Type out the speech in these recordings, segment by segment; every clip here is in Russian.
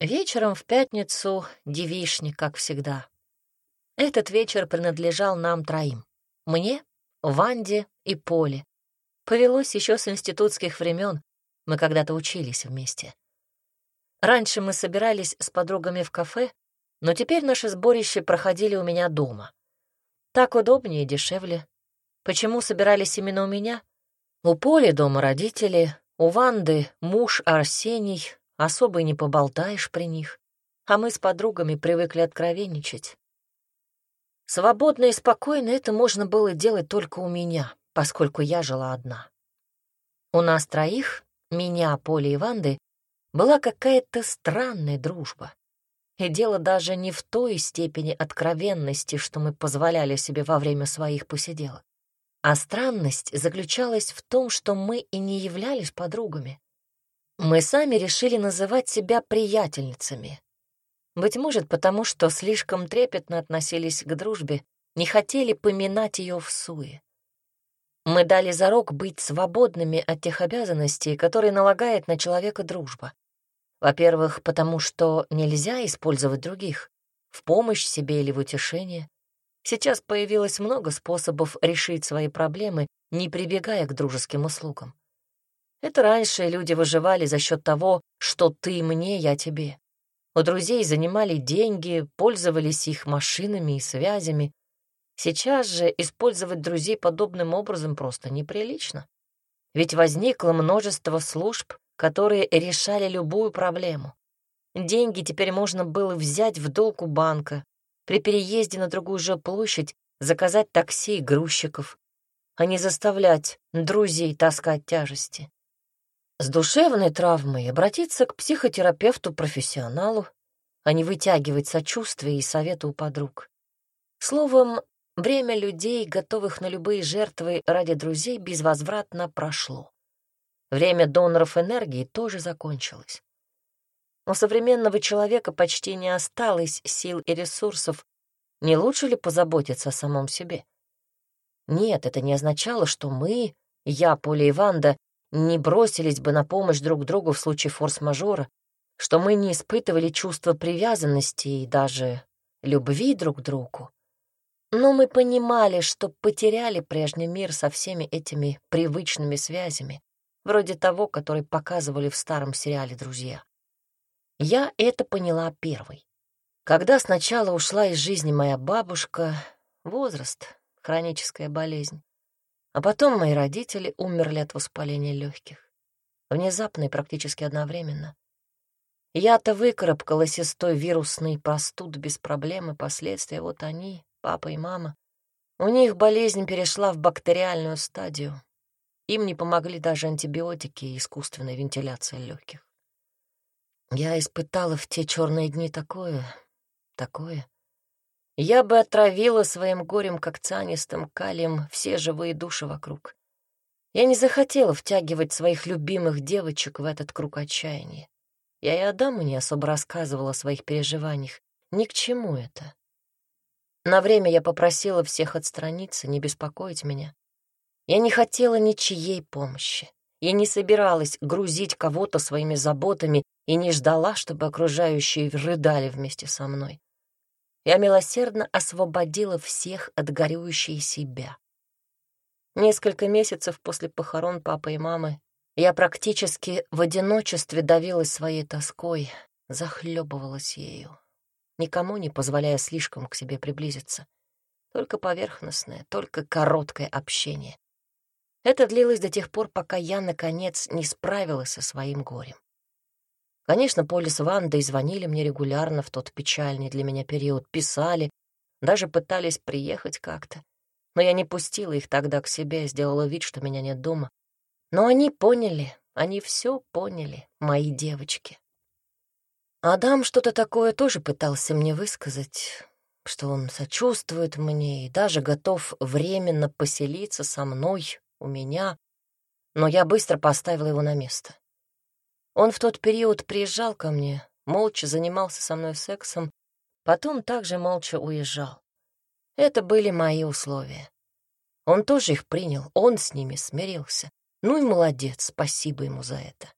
Вечером в пятницу девишник, как всегда. Этот вечер принадлежал нам троим. Мне, Ванде и Поле. Повелось еще с институтских времен. Мы когда-то учились вместе. Раньше мы собирались с подругами в кафе, но теперь наши сборища проходили у меня дома. Так удобнее и дешевле. Почему собирались именно у меня? У Поли дома родители, у Ванды муж Арсений, особо и не поболтаешь при них, а мы с подругами привыкли откровенничать. Свободно и спокойно это можно было делать только у меня поскольку я жила одна. У нас троих, меня, Поли и Ванды, была какая-то странная дружба. И дело даже не в той степени откровенности, что мы позволяли себе во время своих посиделок. А странность заключалась в том, что мы и не являлись подругами. Мы сами решили называть себя приятельницами. Быть может, потому что слишком трепетно относились к дружбе, не хотели поминать ее в суе. Мы дали зарок быть свободными от тех обязанностей, которые налагает на человека дружба. Во-первых, потому что нельзя использовать других в помощь себе или в утешение. Сейчас появилось много способов решить свои проблемы, не прибегая к дружеским услугам. Это раньше люди выживали за счет того, что ты мне, я тебе. У друзей занимали деньги, пользовались их машинами и связями, Сейчас же использовать друзей подобным образом просто неприлично. Ведь возникло множество служб, которые решали любую проблему. Деньги теперь можно было взять в долг у банка, при переезде на другую же площадь заказать такси и грузчиков, а не заставлять друзей таскать тяжести. С душевной травмой обратиться к психотерапевту-профессионалу, а не вытягивать сочувствие и советы у подруг. Словом, Время людей, готовых на любые жертвы ради друзей, безвозвратно прошло. Время доноров энергии тоже закончилось. У современного человека почти не осталось сил и ресурсов. Не лучше ли позаботиться о самом себе? Нет, это не означало, что мы, я, Поля и Ванда, не бросились бы на помощь друг другу в случае форс-мажора, что мы не испытывали чувства привязанности и даже любви друг к другу. Но мы понимали, что потеряли прежний мир со всеми этими привычными связями, вроде того, который показывали в старом сериале «Друзья». Я это поняла первой. Когда сначала ушла из жизни моя бабушка, возраст, хроническая болезнь, а потом мои родители умерли от воспаления легких. Внезапно и практически одновременно. Я-то выкарабкалась из той вирусной простуды без проблем и последствия, вот они, папа и мама. У них болезнь перешла в бактериальную стадию. Им не помогли даже антибиотики и искусственная вентиляция легких. Я испытала в те черные дни такое, такое. Я бы отравила своим горем, как цианистым калием, все живые души вокруг. Я не захотела втягивать своих любимых девочек в этот круг отчаяния. Я и Адаму не особо рассказывала о своих переживаниях. Ни к чему это. На время я попросила всех отстраниться, не беспокоить меня. Я не хотела ничьей помощи. Я не собиралась грузить кого-то своими заботами и не ждала, чтобы окружающие рыдали вместе со мной. Я милосердно освободила всех от горюющей себя. Несколько месяцев после похорон папы и мамы я практически в одиночестве давилась своей тоской, захлебывалась ею никому не позволяя слишком к себе приблизиться. Только поверхностное, только короткое общение. Это длилось до тех пор, пока я, наконец, не справилась со своим горем. Конечно, Полис с Вандой звонили мне регулярно в тот печальный для меня период, писали, даже пытались приехать как-то. Но я не пустила их тогда к себе, сделала вид, что меня нет дома. Но они поняли, они все поняли, мои девочки. Адам что-то такое тоже пытался мне высказать, что он сочувствует мне и даже готов временно поселиться со мной, у меня, но я быстро поставила его на место. Он в тот период приезжал ко мне, молча занимался со мной сексом, потом также молча уезжал. Это были мои условия. Он тоже их принял, он с ними смирился. Ну и молодец, спасибо ему за это.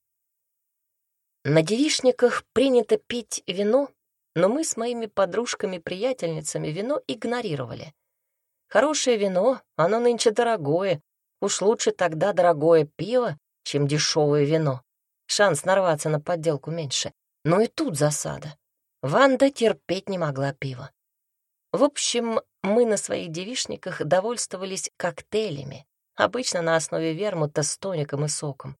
На девишниках принято пить вино, но мы с моими подружками-приятельницами вино игнорировали. Хорошее вино, оно нынче дорогое. Уж лучше тогда дорогое пиво, чем дешевое вино. Шанс нарваться на подделку меньше. Но и тут засада. Ванда терпеть не могла пива. В общем, мы на своих девишниках довольствовались коктейлями, обычно на основе вермута с тоником и соком.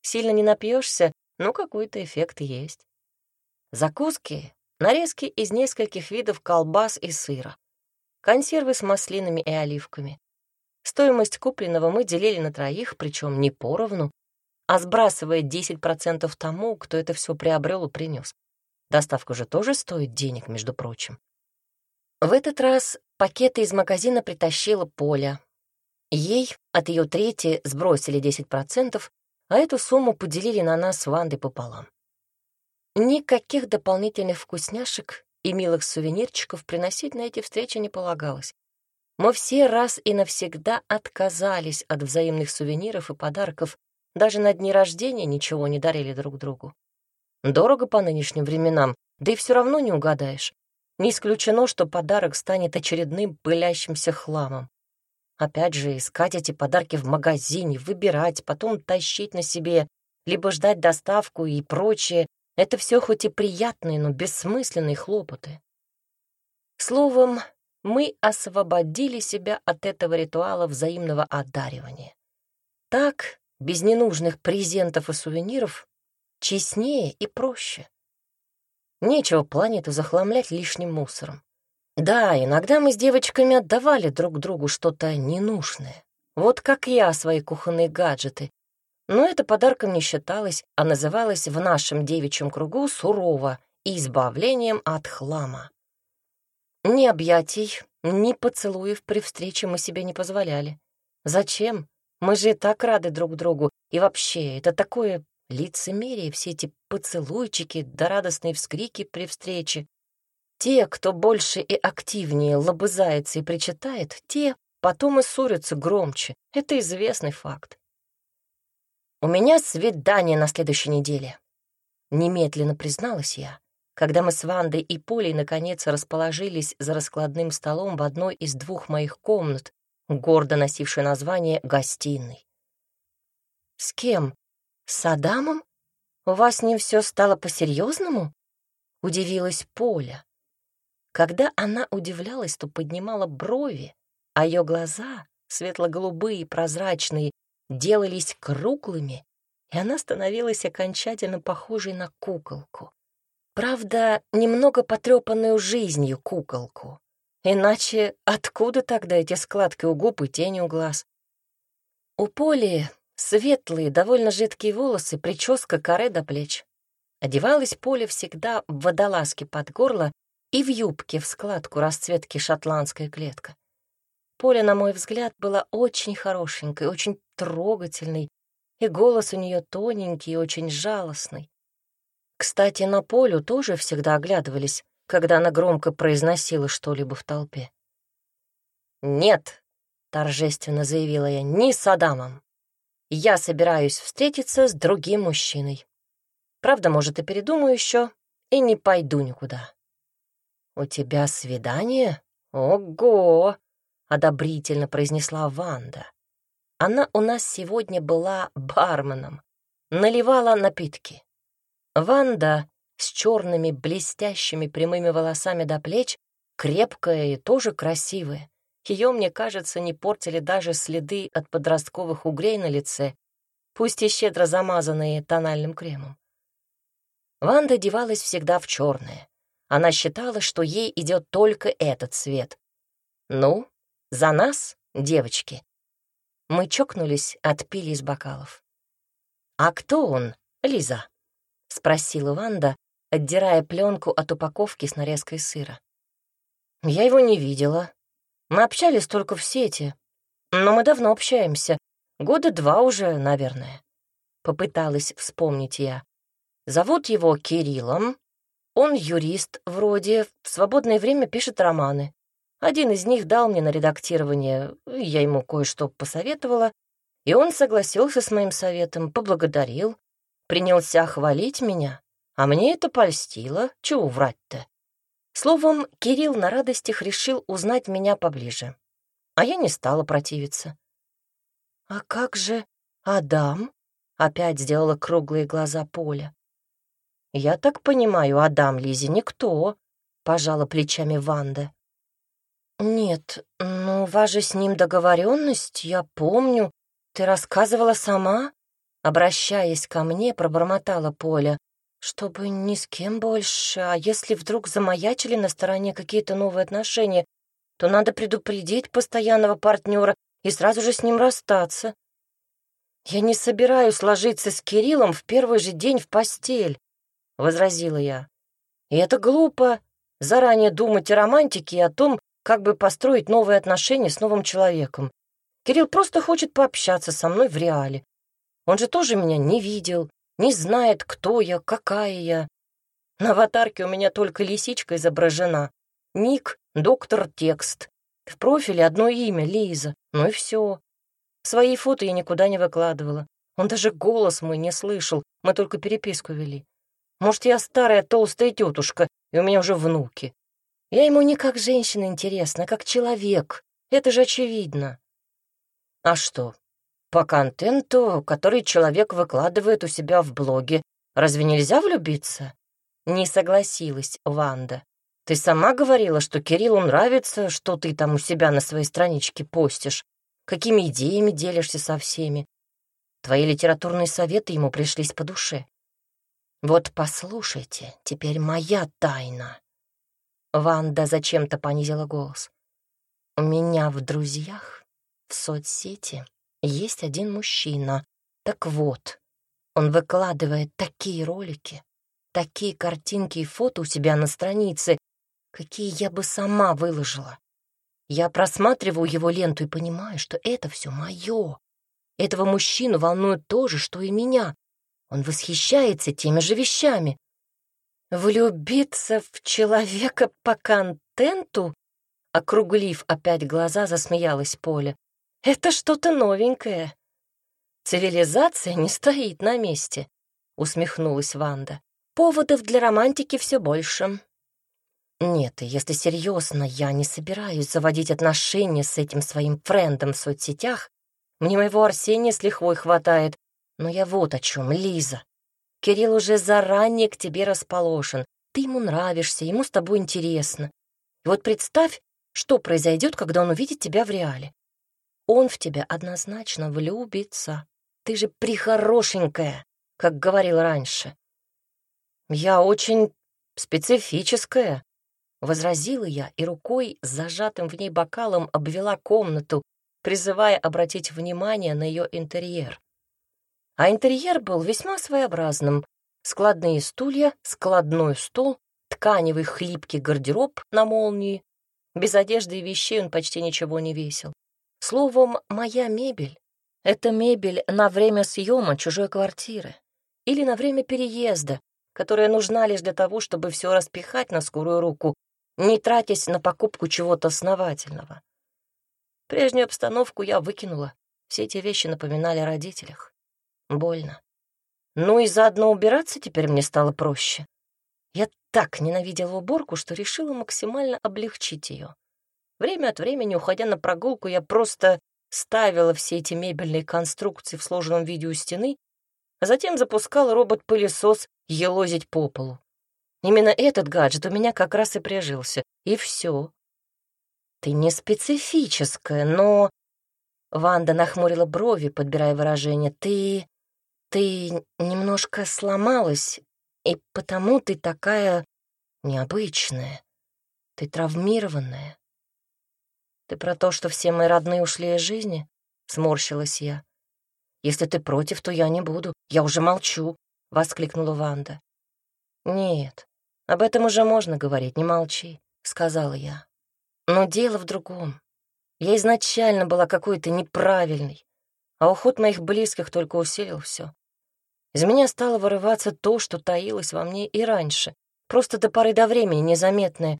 Сильно не напьешься, но какой-то эффект есть. Закуски — нарезки из нескольких видов колбас и сыра консервы с маслинами и оливками. Стоимость купленного мы делили на троих, причем не поровну, а сбрасывая 10% тому, кто это все приобрел и принес. Доставка же тоже стоит денег, между прочим. В этот раз пакеты из магазина притащила Поля. Ей от ее трети сбросили 10%, а эту сумму поделили на нас с Вандой пополам. Никаких дополнительных вкусняшек и милых сувенирчиков приносить на эти встречи не полагалось. Мы все раз и навсегда отказались от взаимных сувениров и подарков, даже на дни рождения ничего не дарили друг другу. Дорого по нынешним временам, да и все равно не угадаешь. Не исключено, что подарок станет очередным пылящимся хламом. Опять же, искать эти подарки в магазине, выбирать, потом тащить на себе, либо ждать доставку и прочее, это все хоть и приятные, но бессмысленные хлопоты. Словом, мы освободили себя от этого ритуала взаимного одаривания. Так, без ненужных презентов и сувениров, честнее и проще. Нечего планету захламлять лишним мусором. Да, иногда мы с девочками отдавали друг другу что-то ненужное. Вот как я свои кухонные гаджеты, но это подарком не считалось, а называлось в нашем девичьем кругу сурово и избавлением от хлама. Ни объятий, ни поцелуев при встрече мы себе не позволяли. Зачем? Мы же так рады друг другу. И вообще, это такое лицемерие, все эти поцелуйчики да радостные вскрики при встрече. Те, кто больше и активнее лобызается и причитает, те потом и ссорятся громче. Это известный факт. «У меня свидание на следующей неделе», — немедленно призналась я, когда мы с Вандой и Полей наконец расположились за раскладным столом в одной из двух моих комнат, гордо носившей название «гостиной». «С кем? С Адамом? У вас с ним все стало по-серьезному?» — удивилась Поля. Когда она удивлялась, то поднимала брови, а ее глаза, светло-голубые, прозрачные, делались круглыми, и она становилась окончательно похожей на куколку. Правда, немного потрепанную жизнью куколку. Иначе откуда тогда эти складки у губ и тени у глаз? У Поли светлые, довольно жидкие волосы, прическа коре до плеч. Одевалась Поля всегда в водолазке под горло и в юбке в складку расцветки шотландская клетка. Поля, на мой взгляд, была очень хорошенькой, очень трогательной, и голос у нее тоненький и очень жалостный. Кстати, на Полю тоже всегда оглядывались, когда она громко произносила что-либо в толпе. «Нет», — торжественно заявила я, — «не с Адамом. Я собираюсь встретиться с другим мужчиной. Правда, может, и передумаю еще, и не пойду никуда». «У тебя свидание? Ого!» одобрительно произнесла Ванда. Она у нас сегодня была барменом, наливала напитки. Ванда с черными блестящими прямыми волосами до плеч, крепкая и тоже красивая. Ее, мне кажется, не портили даже следы от подростковых угрей на лице, пусть и щедро замазанные тональным кремом. Ванда одевалась всегда в черное. Она считала, что ей идет только этот цвет. Ну, за нас, девочки. Мы чокнулись, отпили из бокалов. «А кто он, Лиза?» — спросила Ванда, отдирая пленку от упаковки с нарезкой сыра. «Я его не видела. Мы общались только в сети. Но мы давно общаемся. Года два уже, наверное». Попыталась вспомнить я. Зовут его Кириллом. Он юрист, вроде, в свободное время пишет романы. Один из них дал мне на редактирование, я ему кое-что посоветовала, и он согласился с моим советом, поблагодарил, принялся хвалить меня, а мне это польстило, чего врать-то? Словом, Кирилл на радостях решил узнать меня поближе, а я не стала противиться. «А как же Адам?» — опять сделала круглые глаза Поля. «Я так понимаю, Адам Лизе никто», — пожала плечами Ванда. «Нет, ну, же с ним договоренность, я помню. Ты рассказывала сама?» Обращаясь ко мне, пробормотала Поля. «Чтобы ни с кем больше, а если вдруг замаячили на стороне какие-то новые отношения, то надо предупредить постоянного партнера и сразу же с ним расстаться. Я не собираюсь ложиться с Кириллом в первый же день в постель», — возразила я. «И это глупо, заранее думать о романтике и о том, как бы построить новые отношения с новым человеком. Кирилл просто хочет пообщаться со мной в реале. Он же тоже меня не видел, не знает, кто я, какая я. На аватарке у меня только лисичка изображена. Ник — доктор текст. В профиле одно имя — Лиза. Ну и все. Свои фото я никуда не выкладывала. Он даже голос мой не слышал, мы только переписку вели. Может, я старая толстая тетушка, и у меня уже внуки. Я ему не как женщина интересна, а как человек. Это же очевидно. А что? По контенту, который человек выкладывает у себя в блоге, разве нельзя влюбиться? Не согласилась Ванда. Ты сама говорила, что Кириллу нравится, что ты там у себя на своей страничке постишь, какими идеями делишься со всеми. Твои литературные советы ему пришлись по душе. Вот послушайте, теперь моя тайна. Ванда зачем-то понизила голос. «У меня в друзьях, в соцсети, есть один мужчина. Так вот, он выкладывает такие ролики, такие картинки и фото у себя на странице, какие я бы сама выложила. Я просматриваю его ленту и понимаю, что это все мое. Этого мужчину волнует то же, что и меня. Он восхищается теми же вещами. «Влюбиться в человека по контенту?» Округлив опять глаза, засмеялась Поля. «Это что-то новенькое». «Цивилизация не стоит на месте», — усмехнулась Ванда. «Поводов для романтики все больше». «Нет, если серьезно, я не собираюсь заводить отношения с этим своим френдом в соцсетях. Мне моего Арсения с лихвой хватает. Но я вот о чем, Лиза. Кирилл уже заранее к тебе расположен. Ты ему нравишься, ему с тобой интересно. И вот представь, что произойдет, когда он увидит тебя в реале. Он в тебя однозначно влюбится. Ты же прихорошенькая, как говорил раньше. Я очень специфическая, — возразила я и рукой с зажатым в ней бокалом обвела комнату, призывая обратить внимание на ее интерьер. А интерьер был весьма своеобразным. Складные стулья, складной стол, тканевый хлипкий гардероб на молнии. Без одежды и вещей он почти ничего не весил. Словом, моя мебель — это мебель на время съема чужой квартиры или на время переезда, которая нужна лишь для того, чтобы все распихать на скорую руку, не тратясь на покупку чего-то основательного. Прежнюю обстановку я выкинула. Все эти вещи напоминали о родителях. Больно. Ну и заодно убираться теперь мне стало проще. Я так ненавидела уборку, что решила максимально облегчить ее. Время от времени, уходя на прогулку, я просто ставила все эти мебельные конструкции в сложенном виде у стены, а затем запускала робот-пылесос елозить по полу. Именно этот гаджет у меня как раз и прижился. И все. Ты не специфическая, но... Ванда нахмурила брови, подбирая выражение. Ты ты немножко сломалась, и потому ты такая необычная. Ты травмированная. Ты про то, что все мои родные ушли из жизни? Сморщилась я. Если ты против, то я не буду. Я уже молчу, воскликнула Ванда. Нет, об этом уже можно говорить, не молчи, сказала я. Но дело в другом. Я изначально была какой-то неправильной, а уход моих близких только усилил все. Из меня стало вырываться то, что таилось во мне и раньше, просто до поры до времени незаметное.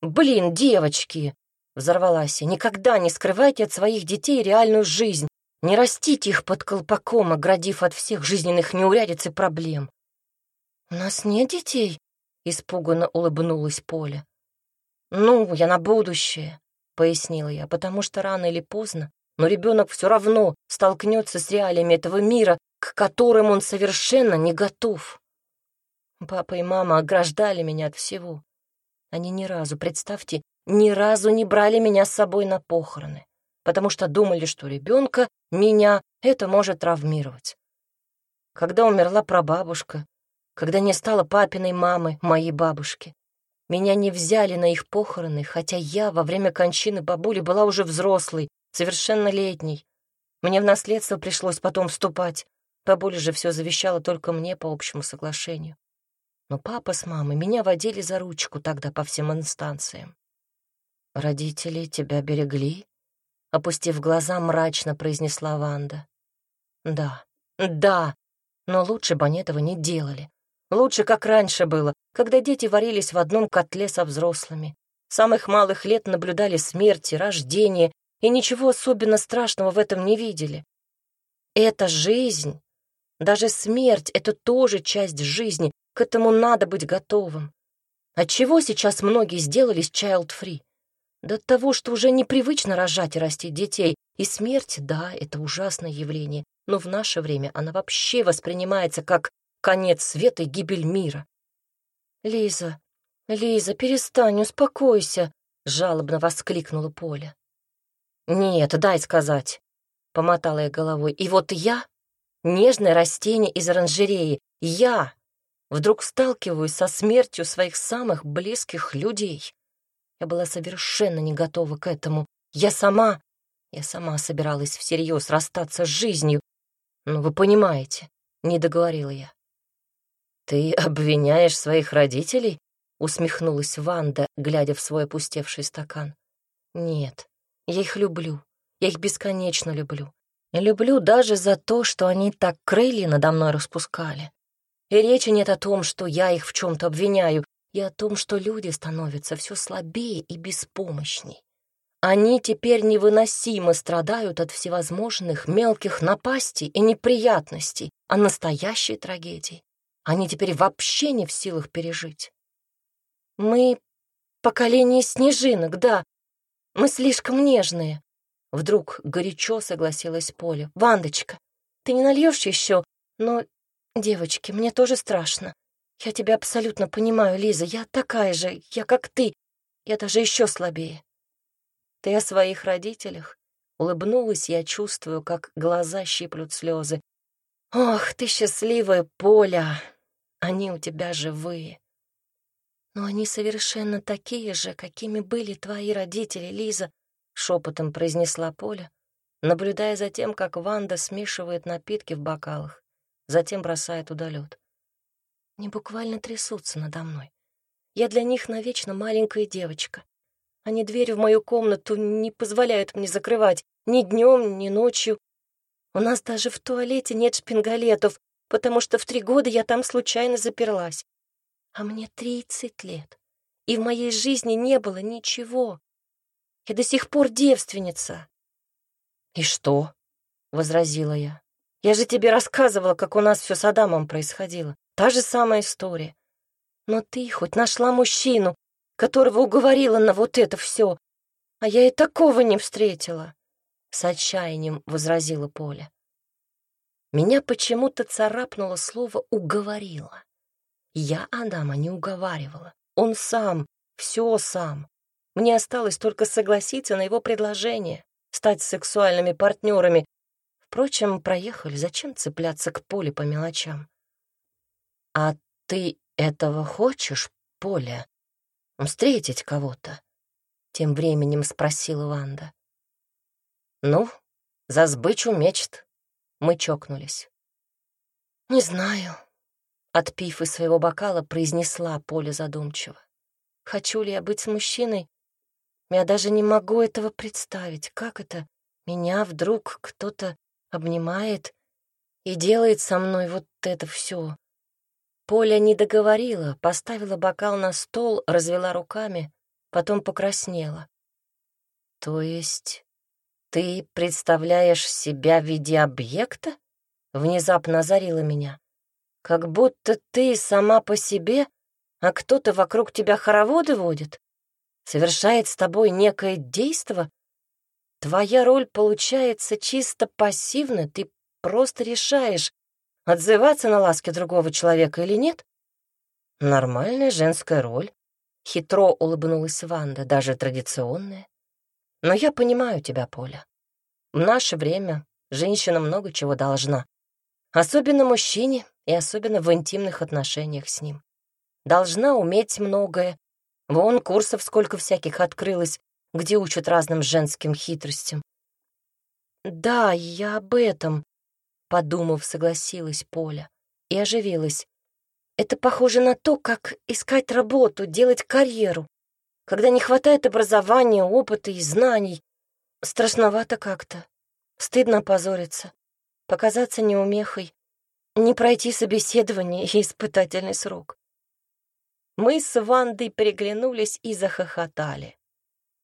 «Блин, девочки!» — взорвалась я. «Никогда не скрывайте от своих детей реальную жизнь. Не растите их под колпаком, оградив от всех жизненных неурядиц и проблем. «У нас нет детей?» — испуганно улыбнулась Поля. «Ну, я на будущее», — пояснила я, «потому что рано или поздно, но ребенок все равно столкнется с реалиями этого мира, к которым он совершенно не готов. Папа и мама ограждали меня от всего. Они ни разу, представьте, ни разу не брали меня с собой на похороны, потому что думали, что ребенка, меня, это может травмировать. Когда умерла прабабушка, когда не стало папиной мамы, моей бабушки, меня не взяли на их похороны, хотя я во время кончины бабули была уже взрослой, совершеннолетней. Мне в наследство пришлось потом вступать. Бабуля же все завещала только мне по общему соглашению. Но папа с мамой меня водили за ручку тогда по всем инстанциям. «Родители тебя берегли?» Опустив глаза, мрачно произнесла Ванда. «Да, да, но лучше бы они этого не делали. Лучше, как раньше было, когда дети варились в одном котле со взрослыми. Самых малых лет наблюдали смерти, рождение, и ничего особенно страшного в этом не видели. Это жизнь. Даже смерть — это тоже часть жизни, к этому надо быть готовым. Отчего сейчас многие сделались child-free? До того, что уже непривычно рожать и растить детей. И смерть, да, это ужасное явление, но в наше время она вообще воспринимается как конец света и гибель мира. «Лиза, Лиза, перестань, успокойся!» — жалобно воскликнула Поля. «Нет, дай сказать», — помотала я головой. «И вот я, нежное растение из оранжереи, я вдруг сталкиваюсь со смертью своих самых близких людей. Я была совершенно не готова к этому. Я сама, я сама собиралась всерьез расстаться с жизнью. Ну, вы понимаете, не договорила я. Ты обвиняешь своих родителей? Усмехнулась Ванда, глядя в свой опустевший стакан. Нет, я их люблю. Я их бесконечно люблю. И люблю даже за то, что они так крылья надо мной распускали. И речи нет о том, что я их в чем-то обвиняю, и о том, что люди становятся все слабее и беспомощней. Они теперь невыносимо страдают от всевозможных мелких напастей и неприятностей, а настоящей трагедии они теперь вообще не в силах пережить. Мы поколение снежинок, да, мы слишком нежные. Вдруг горячо согласилась Поля. Вандочка, ты не нальешь еще, но «Девочки, мне тоже страшно. Я тебя абсолютно понимаю, Лиза. Я такая же, я как ты. Я даже еще слабее». «Ты о своих родителях?» Улыбнулась я, чувствую, как глаза щиплют слезы. «Ох, ты счастливая, Поля! Они у тебя живые!» «Но они совершенно такие же, какими были твои родители, Лиза», — шепотом произнесла Поля, наблюдая за тем, как Ванда смешивает напитки в бокалах затем бросая туда лед. Они буквально трясутся надо мной. Я для них навечно маленькая девочка. Они дверь в мою комнату не позволяют мне закрывать ни днем, ни ночью. У нас даже в туалете нет шпингалетов, потому что в три года я там случайно заперлась. А мне тридцать лет, и в моей жизни не было ничего. Я до сих пор девственница. «И что?» — возразила я. Я же тебе рассказывала, как у нас все с Адамом происходило. Та же самая история. Но ты хоть нашла мужчину, которого уговорила на вот это все, а я и такого не встретила. С отчаянием возразила Поля. Меня почему-то царапнуло слово «уговорила». Я Адама не уговаривала. Он сам, все сам. Мне осталось только согласиться на его предложение, стать сексуальными партнерами Впрочем, проехали, зачем цепляться к Поле по мелочам? «А ты этого хочешь, Поля? Встретить кого-то?» Тем временем спросила Ванда. «Ну, за сбычу мечт». Мы чокнулись. «Не знаю», — отпив из своего бокала, произнесла Поля задумчиво. «Хочу ли я быть с мужчиной? Я даже не могу этого представить. Как это? Меня вдруг кто-то обнимает и делает со мной вот это все. Поля не договорила, поставила бокал на стол, развела руками, потом покраснела. То есть «Ты представляешь себя в виде объекта?» — внезапно озарила меня. «Как будто ты сама по себе, а кто-то вокруг тебя хороводы водит, совершает с тобой некое действо. Твоя роль получается чисто пассивно, ты просто решаешь, отзываться на ласки другого человека или нет. Нормальная женская роль. Хитро улыбнулась Ванда, даже традиционная. Но я понимаю тебя, Поля. В наше время женщина много чего должна. Особенно мужчине и особенно в интимных отношениях с ним. Должна уметь многое. Вон курсов сколько всяких открылось, где учат разным женским хитростям. «Да, я об этом», — подумав, согласилась Поля и оживилась. «Это похоже на то, как искать работу, делать карьеру, когда не хватает образования, опыта и знаний. Страшновато как-то. Стыдно позориться, показаться неумехой, не пройти собеседование и испытательный срок. Мы с Вандой переглянулись и захохотали.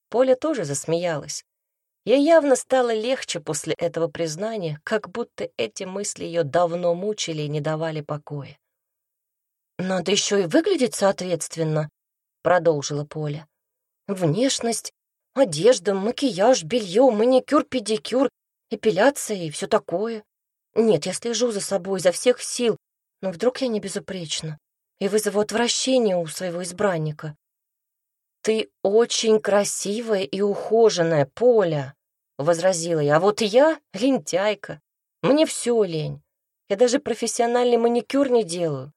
Поля тоже засмеялась. Ей явно стало легче после этого признания, как будто эти мысли ее давно мучили и не давали покоя. «Надо еще и выглядеть соответственно», — продолжила Поля. «Внешность, одежда, макияж, белье, маникюр, педикюр, эпиляция и все такое. Нет, я слежу за собой изо всех сил, но вдруг я не безупречна и вызову отвращение у своего избранника. «Ты очень красивая и ухоженная, Поля», — возразила я. «А вот я — лентяйка. Мне все лень. Я даже профессиональный маникюр не делаю».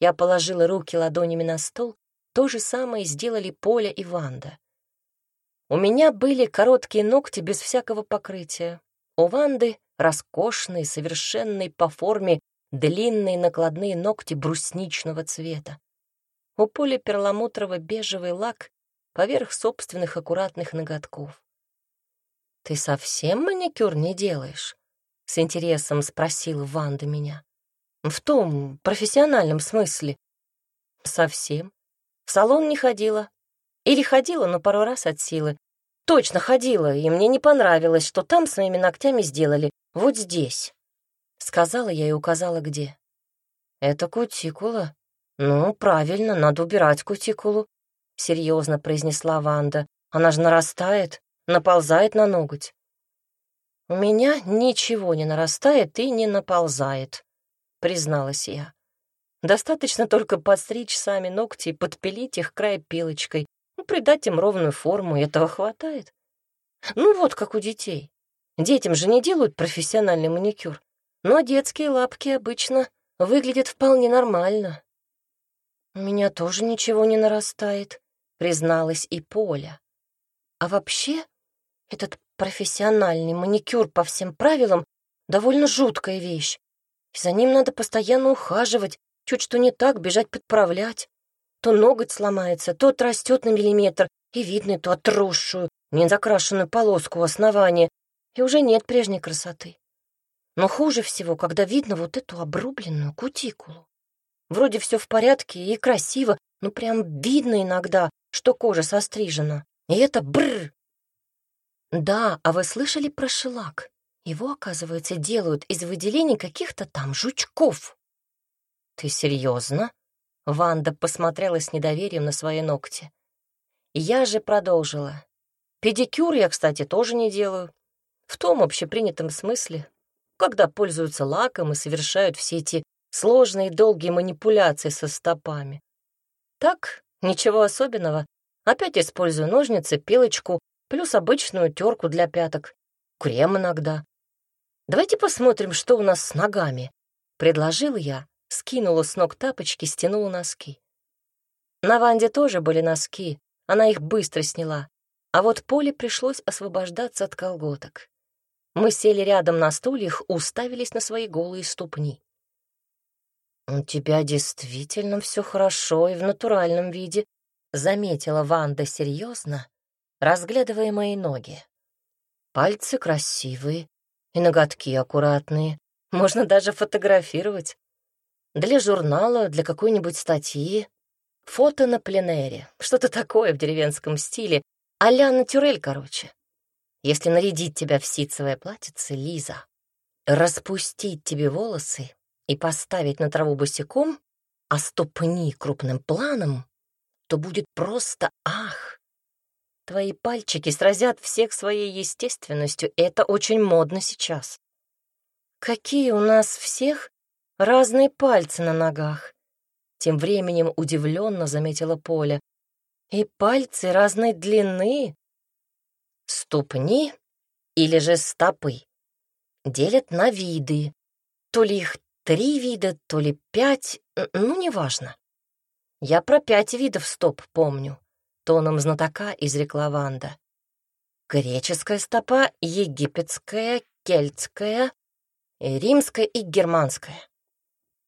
Я положила руки ладонями на стол. То же самое сделали Поля и Ванда. У меня были короткие ногти без всякого покрытия. У Ванды роскошные, совершенные по форме длинные накладные ногти брусничного цвета. У Поли перламутрово-бежевый лак поверх собственных аккуратных ноготков. «Ты совсем маникюр не делаешь?» — с интересом спросил Ванда меня. «В том профессиональном смысле». «Совсем. В салон не ходила. Или ходила, но пару раз от силы. Точно ходила, и мне не понравилось, что там с моими ногтями сделали, вот здесь». Сказала я и указала, где. «Это кутикула. Ну, правильно, надо убирать кутикулу», — серьезно произнесла Ванда. «Она же нарастает, наползает на ноготь». «У меня ничего не нарастает и не наползает», — призналась я. «Достаточно только подстричь сами ногти и подпилить их край пилочкой, ну, придать им ровную форму, и этого хватает. Ну вот как у детей. Детям же не делают профессиональный маникюр но детские лапки обычно выглядят вполне нормально. «У меня тоже ничего не нарастает», — призналась и Поля. «А вообще, этот профессиональный маникюр по всем правилам довольно жуткая вещь. За ним надо постоянно ухаживать, чуть что не так бежать подправлять. То ноготь сломается, то отрастет на миллиметр, и видно эту отросшую, незакрашенную полоску основания, и уже нет прежней красоты. Но хуже всего, когда видно вот эту обрубленную кутикулу. Вроде все в порядке и красиво, но прям видно иногда, что кожа сострижена. И это бррр. Да, а вы слышали про шелак? Его, оказывается, делают из выделений каких-то там жучков. Ты серьезно? Ванда посмотрела с недоверием на свои ногти. Я же продолжила. Педикюр я, кстати, тоже не делаю. В том общепринятом смысле, когда пользуются лаком и совершают все эти сложные и долгие манипуляции со стопами. Так, ничего особенного. Опять использую ножницы, пилочку, плюс обычную терку для пяток, крем иногда. Давайте посмотрим, что у нас с ногами. Предложил я, скинула с ног тапочки, стянула носки. На Ванде тоже были носки, она их быстро сняла. А вот Поле пришлось освобождаться от колготок. Мы сели рядом на стульях, уставились на свои голые ступни. «У тебя действительно все хорошо и в натуральном виде», — заметила Ванда серьезно, разглядывая мои ноги. «Пальцы красивые и ноготки аккуратные. Можно даже фотографировать. Для журнала, для какой-нибудь статьи. Фото на пленэре, что-то такое в деревенском стиле, а-ля натюрель, короче. если нарядить тебя в ситцевое платьице, Лиза, распустить тебе волосы и поставить на траву босиком, а ступни крупным планом, то будет просто ах. Твои пальчики сразят всех своей естественностью, и это очень модно сейчас. Какие у нас всех разные пальцы на ногах. Тем временем удивленно заметила Поля. И пальцы разной длины. Ступни или же стопы делят на виды. То ли их три вида, то ли пять, ну, неважно. Я про пять видов стоп помню, тоном знатока изрекла Ванда. Греческая стопа, египетская, кельтская, римская и германская.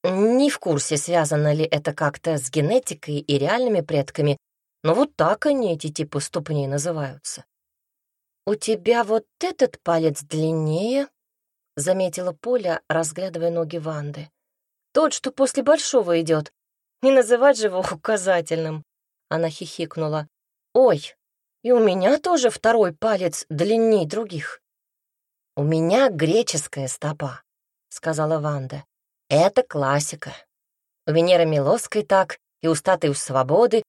Не в курсе, связано ли это как-то с генетикой и реальными предками, но вот так они, эти типы ступней, называются. «У тебя вот этот палец длиннее», — заметила Поля, разглядывая ноги Ванды. «Тот, что после большого идет. Не называть же его указательным». Она хихикнула. «Ой, и у меня тоже второй палец длиннее других». «У меня греческая стопа», — сказала Ванда. Это классика. У Венеры Милоской так, и у статой у свободы.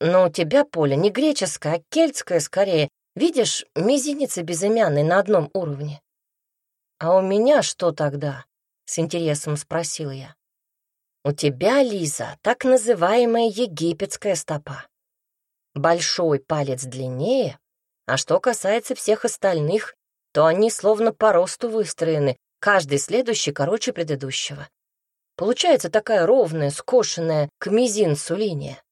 Но у тебя, Поля, не греческая, а кельтская скорее. Видишь, мизинец и безымянный на одном уровне. А у меня что тогда? С интересом спросил я. У тебя, Лиза, так называемая египетская стопа. Большой палец длиннее, а что касается всех остальных, то они словно по росту выстроены, каждый следующий короче предыдущего. Получается такая ровная, скошенная к мизинцу линия.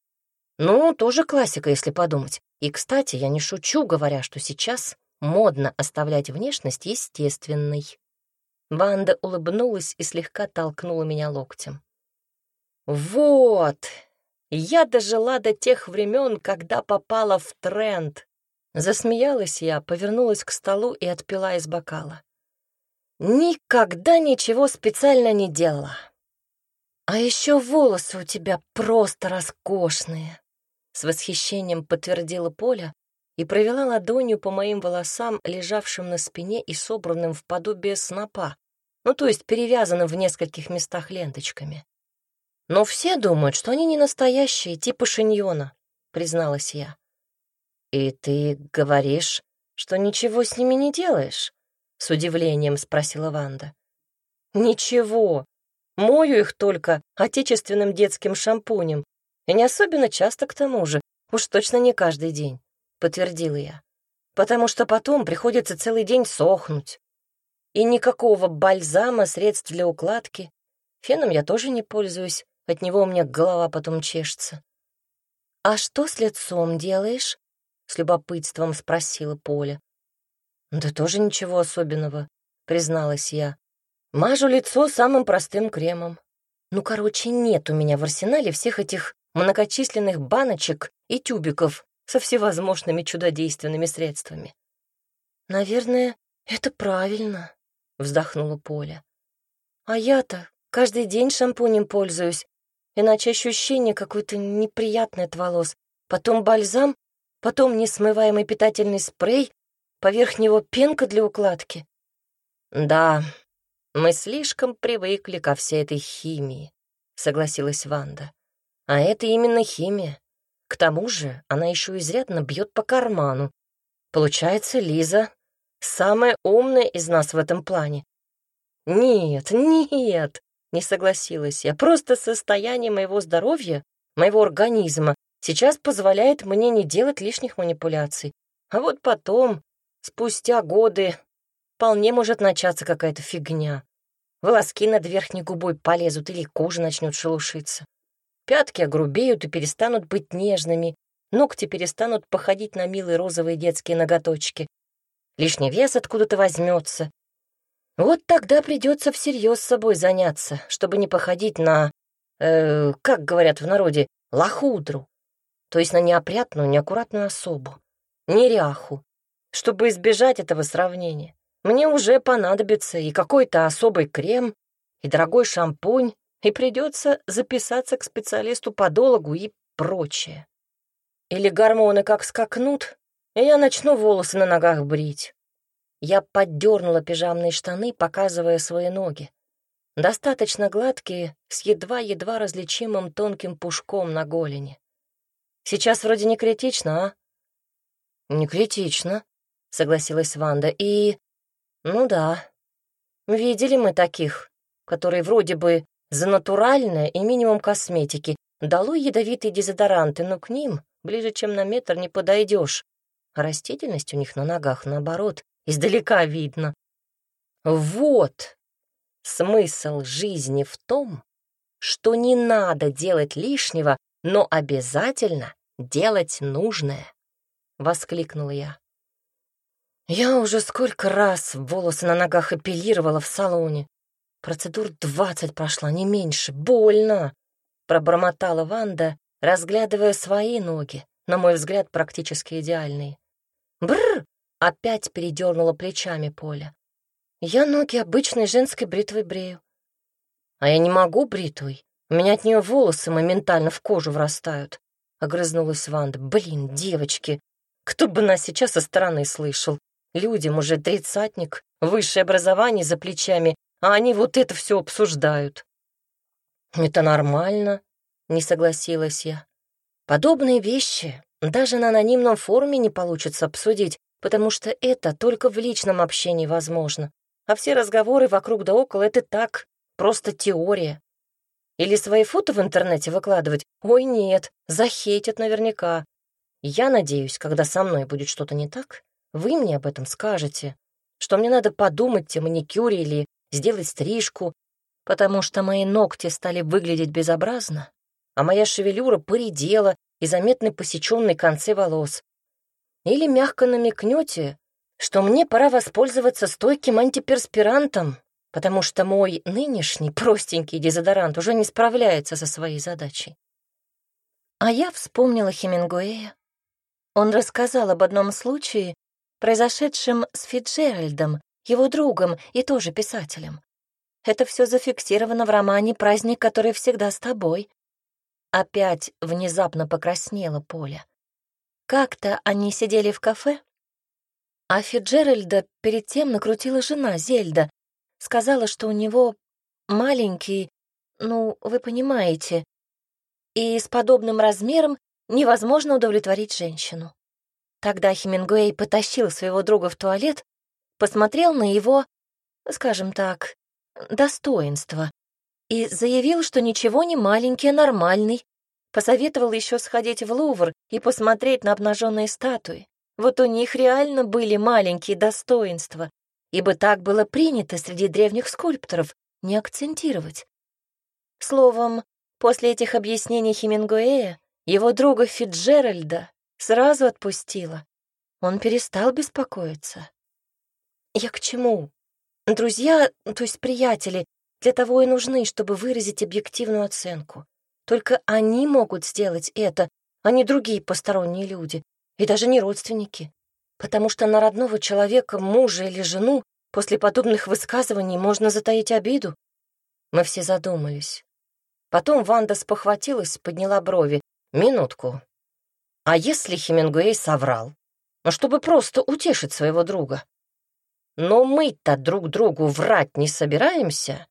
Ну, тоже классика, если подумать. И, кстати, я не шучу, говоря, что сейчас модно оставлять внешность естественной. Ванда улыбнулась и слегка толкнула меня локтем. «Вот! Я дожила до тех времен, когда попала в тренд!» Засмеялась я, повернулась к столу и отпила из бокала. «Никогда ничего специально не делала. «А еще волосы у тебя просто роскошные!» С восхищением подтвердила Поля и провела ладонью по моим волосам, лежавшим на спине и собранным в подобие снопа, ну то есть перевязанным в нескольких местах ленточками. «Но все думают, что они не настоящие, типа шиньона», — призналась я. «И ты говоришь, что ничего с ними не делаешь?» — с удивлением спросила Ванда. «Ничего», Мою их только отечественным детским шампунем. И не особенно часто к тому же, уж точно не каждый день, подтвердила я. Потому что потом приходится целый день сохнуть. И никакого бальзама, средств для укладки. Феном я тоже не пользуюсь, от него у меня голова потом чешется. «А что с лицом делаешь?» — с любопытством спросила Поля. «Да тоже ничего особенного», — призналась я. Мажу лицо самым простым кремом. Ну, короче, нет у меня в арсенале всех этих многочисленных баночек и тюбиков со всевозможными чудодейственными средствами. «Наверное, это правильно», — вздохнула Поля. «А я-то каждый день шампунем пользуюсь, иначе ощущение какое-то неприятное от волос. Потом бальзам, потом несмываемый питательный спрей, поверх него пенка для укладки». «Да, мы слишком привыкли ко всей этой химии, согласилась Ванда. А это именно химия. К тому же она еще изрядно бьет по карману. Получается, Лиза самая умная из нас в этом плане. Нет, нет, не согласилась я. Просто состояние моего здоровья, моего организма сейчас позволяет мне не делать лишних манипуляций. А вот потом, спустя годы, вполне может начаться какая-то фигня. Волоски над верхней губой полезут или кожа начнет шелушиться. Пятки огрубеют и перестанут быть нежными, ногти перестанут походить на милые розовые детские ноготочки. Лишний вес откуда-то возьмется. Вот тогда придется всерьез собой заняться, чтобы не походить на, э, как говорят в народе, лохудру, то есть на неопрятную, неаккуратную особу, неряху, чтобы избежать этого сравнения. Мне уже понадобится и какой-то особый крем, и дорогой шампунь, и придется записаться к специалисту-подологу и прочее. Или гормоны как скакнут, и я начну волосы на ногах брить. Я поддернула пижамные штаны, показывая свои ноги. Достаточно гладкие, с едва-едва различимым тонким пушком на голени. Сейчас вроде не критично, а? Не критично, согласилась Ванда. И... ну да. Видели мы таких, которые вроде бы за натуральное и минимум косметики. Дало ядовитые дезодоранты, но к ним ближе, чем на метр, не подойдешь. Растительность у них на ногах, наоборот, издалека видно. Вот Смысл жизни в том, что не надо делать лишнего, но обязательно делать нужное, — воскликнула я. Я уже сколько раз волосы на ногах эпилировала в салоне. Процедур двадцать прошла, не меньше. Больно, — пробормотала Ванда, разглядывая свои ноги, на мой взгляд, практически идеальные. Бррр! Опять передернула плечами Поля. Я ноги обычной женской бритвой брею. А я не могу бритвой. У меня от нее волосы моментально в кожу врастают. Огрызнулась Ванда. Блин, девочки, кто бы нас сейчас со стороны слышал? Людям уже тридцатник, высшее образование за плечами, а они вот это все обсуждают. Это нормально, не согласилась я. Подобные вещи даже на анонимном форуме не получится обсудить, потому что это только в личном общении возможно а все разговоры вокруг да около — это так, просто теория. Или свои фото в интернете выкладывать? Ой, нет, захейтят наверняка. Я надеюсь, когда со мной будет что-то не так, вы мне об этом скажете, что мне надо подумать о маникюре или сделать стрижку, потому что мои ногти стали выглядеть безобразно, а моя шевелюра поредела и заметны посеченные концы волос. Или мягко намекнете, что мне пора воспользоваться стойким антиперспирантом, потому что мой нынешний простенький дезодорант уже не справляется со своей задачей. А я вспомнила Хемингуэя. Он рассказал об одном случае, произошедшем с Фиджеральдом, его другом и тоже писателем. Это все зафиксировано в романе «Праздник, который всегда с тобой». Опять внезапно покраснела Поля. Как-то они сидели в кафе, а Фиджеральда перед тем накрутила жена Зельда. Сказала, что у него маленький, ну, вы понимаете, и с подобным размером невозможно удовлетворить женщину. Тогда Хемингуэй потащил своего друга в туалет, посмотрел на его, скажем так, достоинство и заявил, что ничего не маленький, а нормальный. Посоветовал еще сходить в Лувр и посмотреть на обнаженные статуи. Вот у них реально были маленькие достоинства, ибо так было принято среди древних скульпторов не акцентировать. Словом, после этих объяснений Хемингуэя его друга Фиджеральда сразу отпустила. Он перестал беспокоиться. Я к чему? Друзья, то есть приятели, для того и нужны, чтобы выразить объективную оценку. Только они могут сделать это, а не другие посторонние люди, и даже не родственники, потому что на родного человека, мужа или жену после подобных высказываний можно затаить обиду. Мы все задумались. Потом Ванда спохватилась, подняла брови. Минутку. А если Хемингуэй соврал? Ну, чтобы просто утешить своего друга. Но мы-то друг другу врать не собираемся,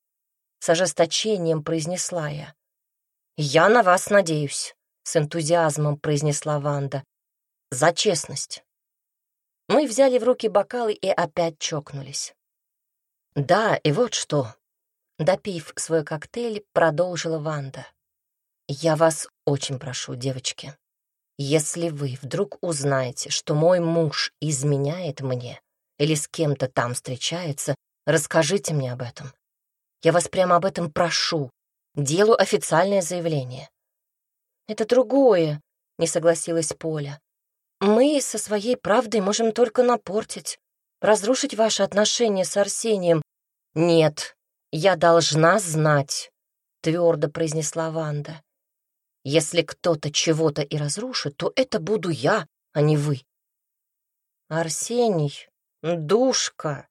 с ожесточением произнесла я. Я на вас надеюсь, с энтузиазмом произнесла Ванда. За честность. Мы взяли в руки бокалы и опять чокнулись. Да, и вот что. Допив свой коктейль, продолжила Ванда. Я вас очень прошу, девочки, если вы вдруг узнаете, что мой муж изменяет мне или с кем-то там встречается, расскажите мне об этом. Я вас прямо об этом прошу. Делаю официальное заявление. Это другое, не согласилась Поля. Мы со своей правдой можем только напортить, разрушить ваши отношения с Арсением. Нет, я должна знать, твердо произнесла Ванда. Если кто-то чего-то и разрушит, то это буду я, а не вы. Арсений, душка,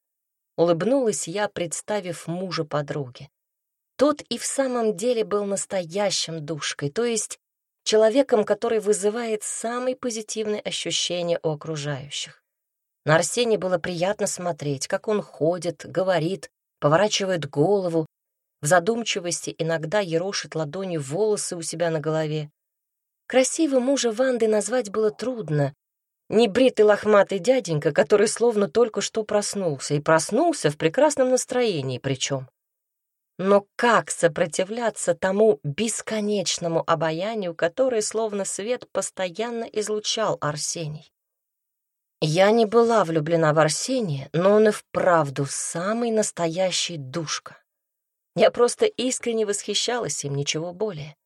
улыбнулась я, представив мужа подруги. Тот и в самом деле был настоящим душкой, то есть человеком, который вызывает самые позитивные ощущения у окружающих. На Арсене было приятно смотреть, как он ходит, говорит, поворачивает голову, в задумчивости иногда ерошит ладонью волосы у себя на голове. Красивым мужа Ванды назвать было трудно. Небритый лохматый дяденька, который словно только что проснулся, и проснулся в прекрасном настроении причем. Но как сопротивляться тому бесконечному обаянию, которое словно свет постоянно излучал Арсений? Я не была влюблена в Арсения, но он и вправду самый настоящий душка. Я просто искренне восхищалась им, ничего более.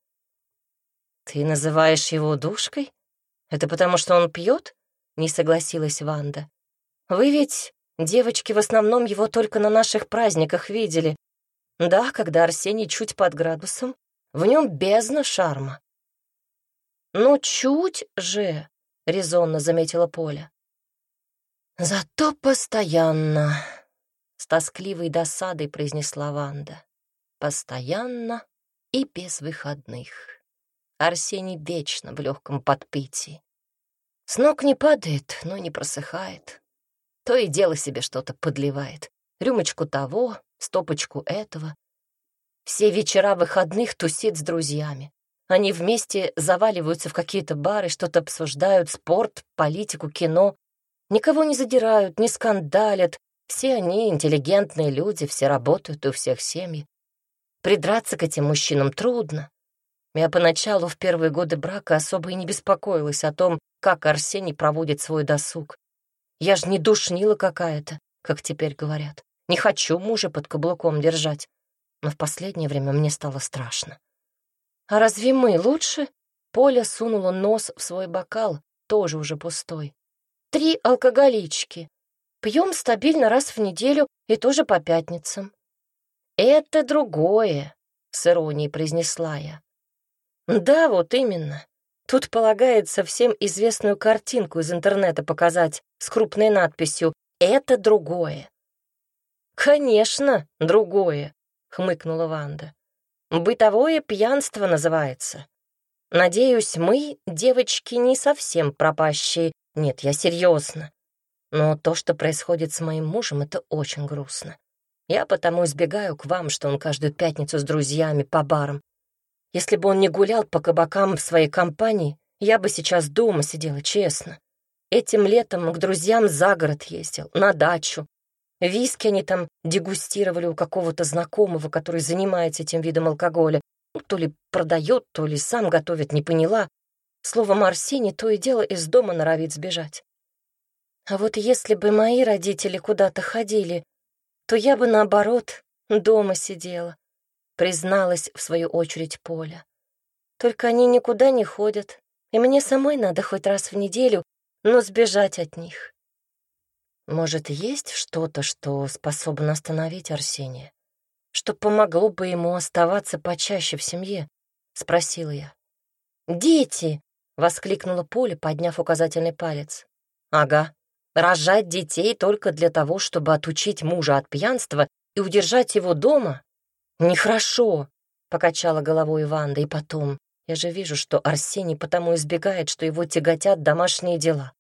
«Ты называешь его душкой? Это потому, что он пьет?» — не согласилась Ванда. «Вы ведь, девочки, в основном его только на наших праздниках видели. Да, когда Арсений чуть под градусом, в нем бездна шарма». «Ну, чуть же», — резонно заметила Поля. «Зато постоянно», — с тоскливой досадой произнесла Ванда. «Постоянно и без выходных. Арсений вечно в легком подпитии. С ног не падает, но не просыхает. То и дело себе что-то подливает. Рюмочку того, стопочку этого. Все вечера выходных тусит с друзьями. Они вместе заваливаются в какие-то бары, что-то обсуждают, спорт, политику, кино. Никого не задирают, не скандалят. Все они интеллигентные люди, все работают, у всех семьи. Придраться к этим мужчинам трудно. Я поначалу в первые годы брака особо и не беспокоилась о том, как Арсений проводит свой досуг. Я ж не душнила какая-то, как теперь говорят. Не хочу мужа под каблуком держать. Но в последнее время мне стало страшно. А разве мы лучше? Поля сунула нос в свой бокал, тоже уже пустой. Три алкоголички. Пьем стабильно раз в неделю и тоже по пятницам. Это другое, с иронией произнесла я. Да, вот именно. Тут полагается всем известную картинку из интернета показать с крупной надписью «Это другое». «Конечно, другое», — хмыкнула Ванда. «Бытовое пьянство называется. Надеюсь, мы, девочки, не совсем пропащие, нет, я серьезно. Но то, что происходит с моим мужем, это очень грустно. Я потому избегаю к вам, что он каждую пятницу с друзьями по барам. Если бы он не гулял по кабакам в своей компании, я бы сейчас дома сидела, честно. Этим летом к друзьям за город ездил, на дачу. Виски они там дегустировали у какого-то знакомого, который занимается этим видом алкоголя. Ну, то ли продает, то ли сам готовит, не поняла. Словом, Арсений то и дело из дома норовит сбежать. А вот если бы мои родители куда-то ходили, то я бы, наоборот, дома сидела, призналась в свою очередь Поля. Только они никуда не ходят, и мне самой надо хоть раз в неделю, но сбежать от них. Может, есть что-то, что способно остановить Арсения? Что помогло бы ему оставаться почаще в семье? Спросила я. «Дети!» — воскликнула Поля, подняв указательный палец. «Ага, рожать детей только для того, чтобы отучить мужа от пьянства и удержать его дома? Нехорошо!» — покачала головой Ванда. «И потом, я же вижу, что Арсений потому избегает, что его тяготят домашние дела.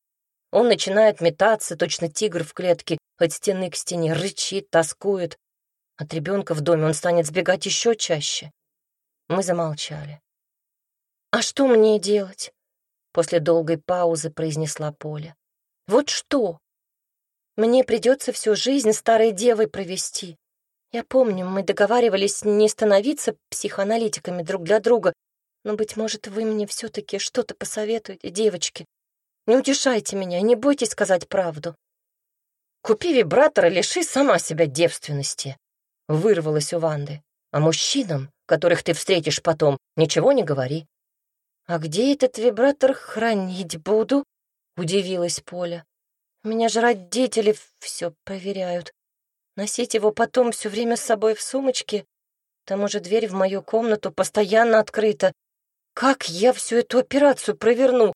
Он начинает метаться, точно тигр в клетке, от стены к стене, рычит, тоскует. От ребенка в доме он станет сбегать еще чаще». Мы замолчали. «А что мне делать?» После долгой паузы произнесла Поля. «Вот что? Мне придется всю жизнь старой девой провести. Я помню, мы договаривались не становиться психоаналитиками друг для друга, но, быть может, вы мне все таки что-то посоветуете, девочки. Не утешайте меня, не бойтесь сказать правду. Купи вибратор и лиши сама себя девственности, — вырвалась у Ванды. А мужчинам, которых ты встретишь потом, ничего не говори. «А где этот вибратор хранить буду?» — удивилась Поля. «У меня же родители все проверяют. Носить его потом все время с собой в сумочке? К тому же дверь в мою комнату постоянно открыта. Как я всю эту операцию проверну?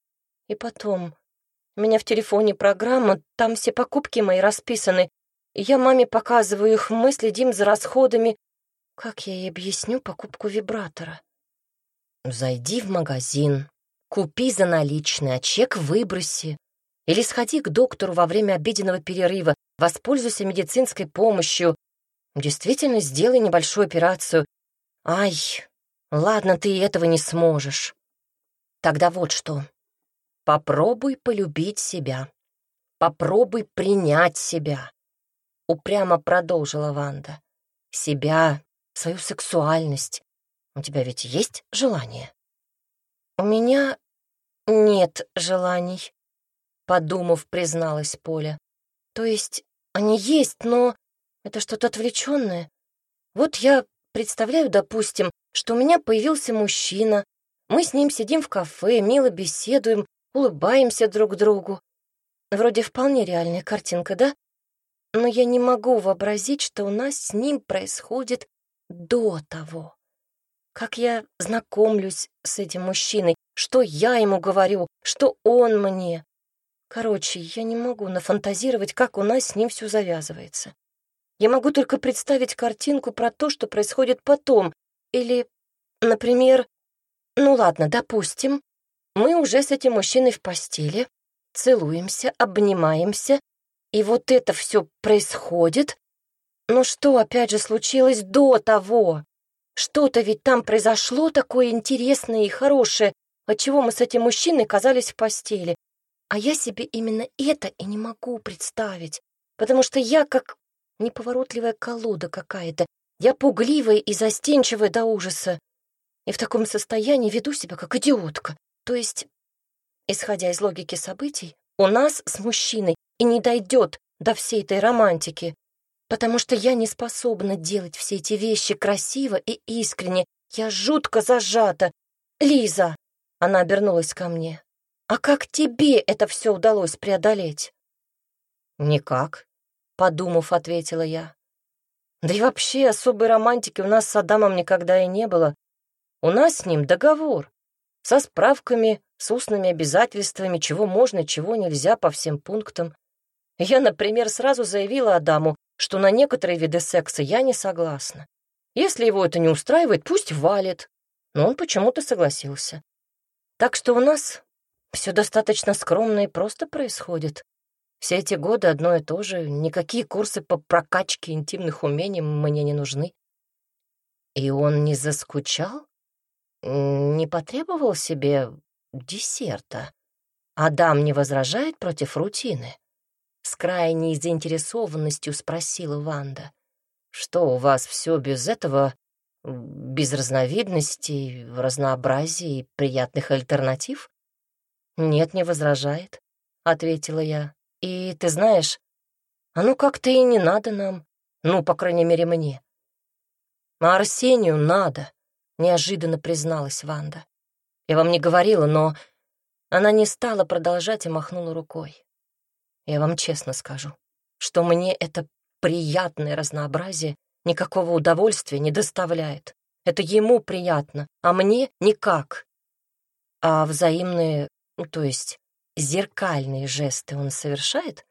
И потом, у меня в телефоне программа, там все покупки мои расписаны. Я маме показываю их, мы следим за расходами. Как я ей объясню покупку вибратора?» Зайди в магазин, купи за наличные, а чек выброси. Или сходи к доктору во время обеденного перерыва, воспользуйся медицинской помощью. Действительно, сделай небольшую операцию. Ай, ладно, ты этого не сможешь. Тогда вот что. Попробуй полюбить себя. Попробуй принять себя. Упрямо продолжила Ванда. Себя, свою сексуальность. У тебя ведь есть желание? У меня нет желаний, подумав, призналась Поля. То есть они есть, но это что-то отвлеченное. Вот я представляю, допустим, что у меня появился мужчина, мы с ним сидим в кафе, мило беседуем, улыбаемся друг другу. Вроде вполне реальная картинка, да? Но я не могу вообразить, что у нас с ним происходит до того. Как я знакомлюсь с этим мужчиной, что я ему говорю, что он мне. Короче, я не могу нафантазировать, как у нас с ним все завязывается. Я могу только представить картинку про то, что происходит потом. Или, например, ну ладно, допустим, мы уже с этим мужчиной в постели, целуемся, обнимаемся, и вот это все происходит. Но что опять же случилось до того? Что-то ведь там произошло такое интересное и хорошее, отчего мы с этим мужчиной казались в постели. А я себе именно это и не могу представить, потому что я как неповоротливая колода какая-то, я пугливая и застенчивая до ужаса и в таком состоянии веду себя как идиотка. То есть, исходя из логики событий, у нас с мужчиной и не дойдет до всей этой романтики, потому что я не способна делать все эти вещи красиво и искренне. Я жутко зажата. Лиза, она обернулась ко мне. А как тебе это все удалось преодолеть? Никак, подумав, ответила я. Да и вообще особой романтики у нас с Адамом никогда и не было. У нас с ним договор. Со справками, с устными обязательствами, чего можно, чего нельзя по всем пунктам. Я, например, сразу заявила Адаму, что на некоторые виды секса я не согласна. Если его это не устраивает, пусть валит. Но он почему-то согласился. Так что у нас все достаточно скромно и просто происходит. Все эти годы одно и то же, никакие курсы по прокачке интимных умений мне не нужны. И он не заскучал? не потребовал себе десерта. Адам не возражает против рутины? С крайней заинтересованностью спросила Ванда. Что у вас все без этого, без разновидностей, разнообразия и приятных альтернатив? Нет, не возражает, ответила я. И ты знаешь, а ну как-то и не надо нам, ну, по крайней мере, мне. А Арсению надо неожиданно призналась Ванда. Я вам не говорила, но она не стала продолжать и махнула рукой. Я вам честно скажу, что мне это приятное разнообразие никакого удовольствия не доставляет. Это ему приятно, а мне никак. А взаимные, ну, то есть зеркальные жесты он совершает?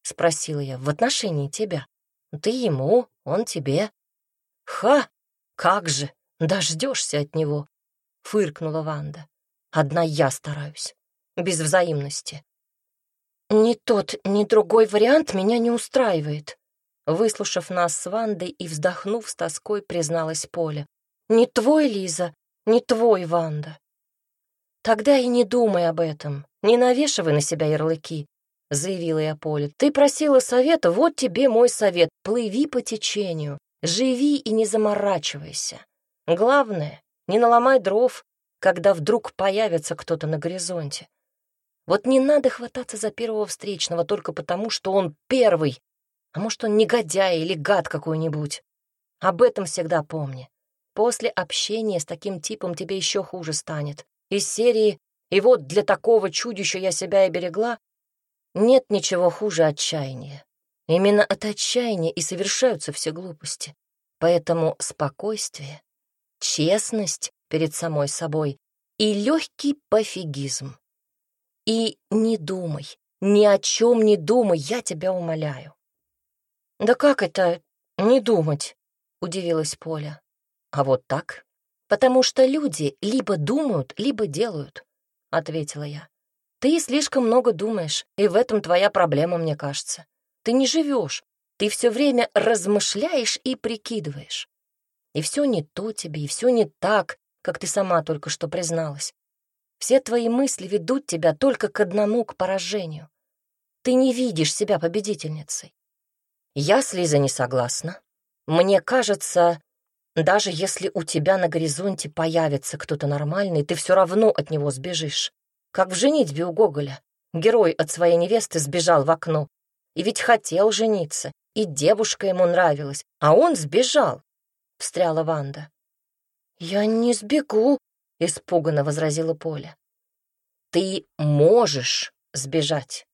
Спросила я, в отношении тебя. Ты ему, он тебе. Ха, как же! Дождешься от него, фыркнула Ванда. Одна я стараюсь, без взаимности. Ни тот, ни другой вариант меня не устраивает. Выслушав нас с Вандой и вздохнув с тоской, призналась Поля. «Не твой, Лиза, не твой, Ванда». «Тогда и не думай об этом, не навешивай на себя ярлыки», — заявила я Поле. «Ты просила совета, вот тебе мой совет. Плыви по течению, живи и не заморачивайся. Главное, не наломай дров, когда вдруг появится кто-то на горизонте. Вот не надо хвататься за первого встречного только потому, что он первый, а может, он негодяй или гад какой-нибудь. Об этом всегда помни. После общения с таким типом тебе еще хуже станет. Из серии «И вот для такого чудища я себя и берегла» нет ничего хуже отчаяния. Именно от отчаяния и совершаются все глупости. Поэтому спокойствие честность перед самой собой и легкий пофигизм. И не думай, ни о чем не думай, я тебя умоляю. Да как это не думать? Удивилась Поля. А вот так. Потому что люди либо думают, либо делают, ответила я. Ты слишком много думаешь, и в этом твоя проблема, мне кажется. Ты не живешь, ты все время размышляешь и прикидываешь. И все не то тебе, и все не так, как ты сама только что призналась. Все твои мысли ведут тебя только к одному, к поражению. Ты не видишь себя победительницей. Я с Лизой не согласна. Мне кажется, даже если у тебя на горизонте появится кто-то нормальный, ты все равно от него сбежишь. Как в «Женитьбе» у Гоголя. Герой от своей невесты сбежал в окно. И ведь хотел жениться, и девушка ему нравилась, а он сбежал, — встряла Ванда. «Я не сбегу», — испуганно возразила Поля. «Ты можешь сбежать.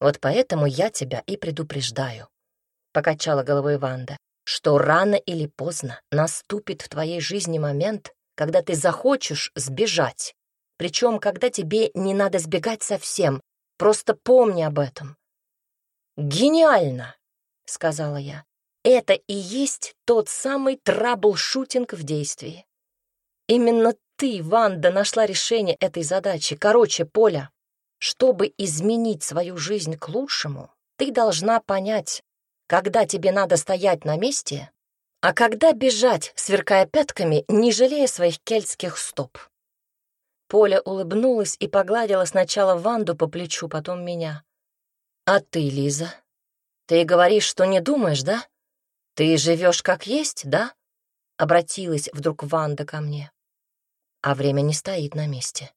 Вот поэтому я тебя и предупреждаю», — покачала головой Ванда, «что рано или поздно наступит в твоей жизни момент, когда ты захочешь сбежать, причем, когда тебе не надо сбегать совсем, просто помни об этом. «Гениально!» — сказала я. «Это и есть тот самый troubleshooting в действии. Именно ты, Ванда, нашла решение этой задачи. Короче, Поля, чтобы изменить свою жизнь к лучшему, ты должна понять, когда тебе надо стоять на месте, а когда бежать, сверкая пятками, не жалея своих кельтских стоп. Поля улыбнулась и погладила сначала Ванду по плечу, потом меня. «А ты, Лиза? Ты говоришь, что не думаешь, да? Ты живешь как есть, да?» Обратилась вдруг Ванда ко мне. А время не стоит на месте.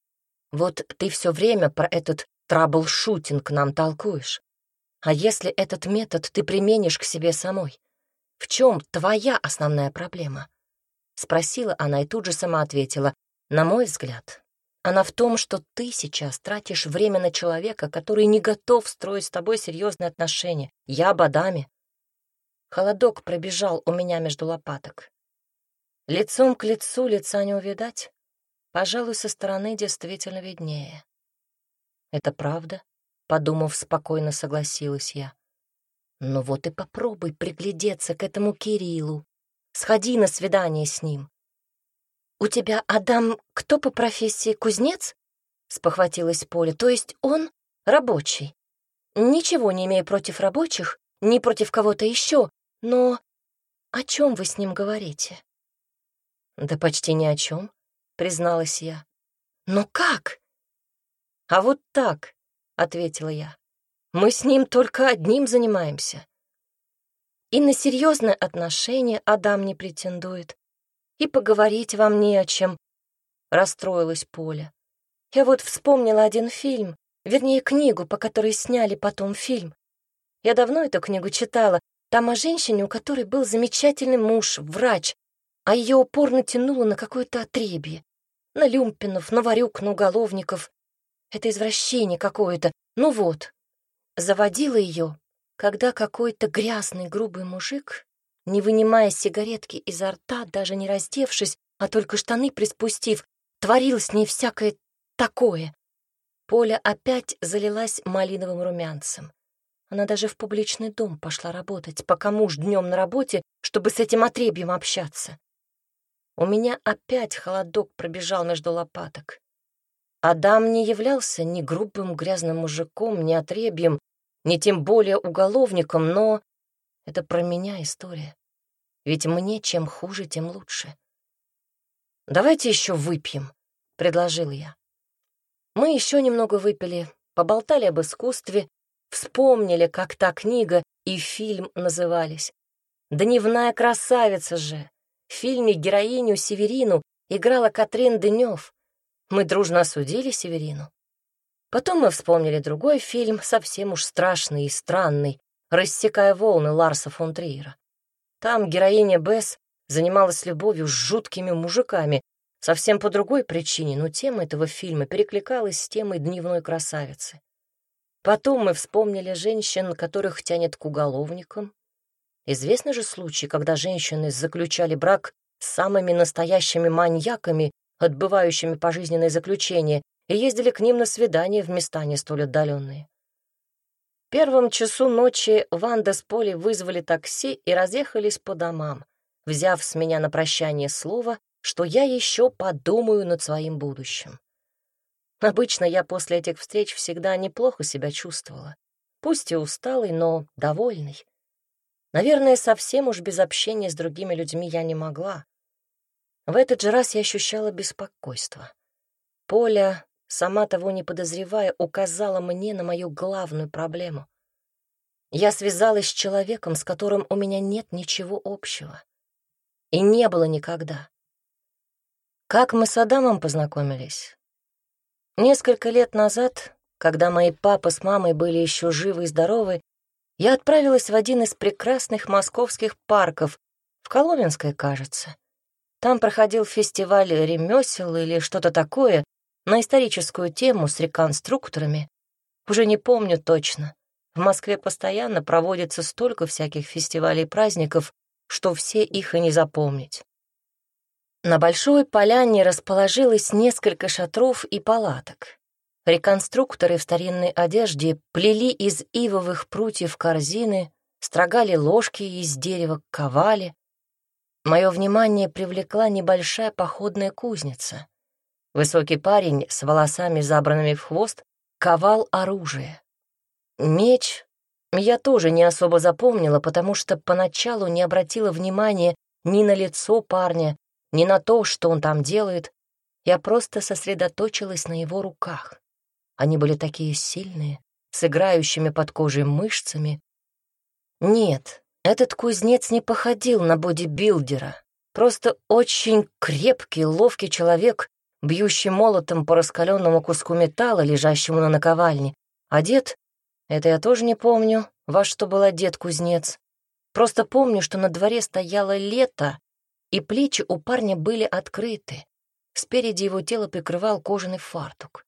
Вот ты все время про этот troubleshooting нам толкуешь. А если этот метод ты применишь к себе самой? В чем твоя основная проблема? Спросила она и тут же сама ответила. На мой взгляд, она в том, что ты сейчас тратишь время на человека, который не готов строить с тобой серьезные отношения. Я об Адаме. Холодок пробежал у меня между лопаток. Лицом к лицу лица не увидать. Пожалуй, со стороны действительно виднее. Это правда, подумав, спокойно согласилась я. Ну вот и попробуй приглядеться к этому Кириллу. Сходи на свидание с ним. «У тебя Адам кто по профессии, кузнец?» — спохватилась Поля. «То есть он рабочий. Ничего не имею против рабочих, ни против кого-то еще, но о чем вы с ним говорите?» «Да почти ни о чем», — призналась я. «Но как?» «А вот так», — ответила я. «Мы с ним только одним занимаемся». И на серьезное отношение Адам не претендует и поговорить вам не о чем», — расстроилась Поля. «Я вот вспомнила один фильм, вернее, книгу, по которой сняли потом фильм. Я давно эту книгу читала, там о женщине, у которой был замечательный муж, врач, а ее упорно тянуло на какое-то отребье. На люмпинов, на варюк, на уголовников. Это извращение какое-то. Ну вот. Заводила ее, когда какой-то грязный грубый мужик не вынимая сигаретки изо рта, даже не раздевшись, а только штаны приспустив, творил с ней всякое такое. Поля опять залилась малиновым румянцем. Она даже в публичный дом пошла работать, пока муж днем на работе, чтобы с этим отребьем общаться. У меня опять холодок пробежал между лопаток. Адам не являлся ни грубым грязным мужиком, ни отребьем, ни тем более уголовником, но это про меня история. Ведь мне чем хуже, тем лучше. «Давайте еще выпьем», — предложил я. Мы еще немного выпили, поболтали об искусстве, вспомнили, как та книга и фильм назывались. «Дневная красавица» же. В фильме героиню Северину играла Катрин Дынев. Мы дружно осудили Северину. Потом мы вспомнили другой фильм, совсем уж страшный и странный, рассекая волны Ларса фон Триера. Там героиня Бесс занималась любовью с жуткими мужиками, совсем по другой причине, но тема этого фильма перекликалась с темой дневной красавицы. Потом мы вспомнили женщин, которых тянет к уголовникам. Известны же случаи, когда женщины заключали брак с самыми настоящими маньяками, отбывающими пожизненное заключение, и ездили к ним на свидания в места не столь отдаленные первом часу ночи Ванда с Полей вызвали такси и разъехались по домам, взяв с меня на прощание слово, что я еще подумаю над своим будущим. Обычно я после этих встреч всегда неплохо себя чувствовала. Пусть и усталый, но довольный. Наверное, совсем уж без общения с другими людьми я не могла. В этот же раз я ощущала беспокойство. Поля, сама того не подозревая, указала мне на мою главную проблему. Я связалась с человеком, с которым у меня нет ничего общего. И не было никогда. Как мы с Адамом познакомились? Несколько лет назад, когда мои папа с мамой были еще живы и здоровы, я отправилась в один из прекрасных московских парков, в Коломенское, кажется. Там проходил фестиваль ремесел или что-то такое на историческую тему с реконструкторами. Уже не помню точно. В Москве постоянно проводится столько всяких фестивалей и праздников, что все их и не запомнить. На большой поляне расположилось несколько шатров и палаток. Реконструкторы в старинной одежде плели из ивовых прутьев корзины, строгали ложки из дерева, ковали. Мое внимание привлекла небольшая походная кузница. Высокий парень с волосами, забранными в хвост, ковал оружие. Меч я тоже не особо запомнила, потому что поначалу не обратила внимания ни на лицо парня, ни на то, что он там делает. Я просто сосредоточилась на его руках. Они были такие сильные, с играющими под кожей мышцами. Нет, этот кузнец не походил на бодибилдера. Просто очень крепкий, ловкий человек, бьющий молотом по раскаленному куску металла, лежащему на наковальне. Одет, это я тоже не помню, во что был одет кузнец. Просто помню, что на дворе стояло лето, и плечи у парня были открыты. Спереди его тело прикрывал кожаный фартук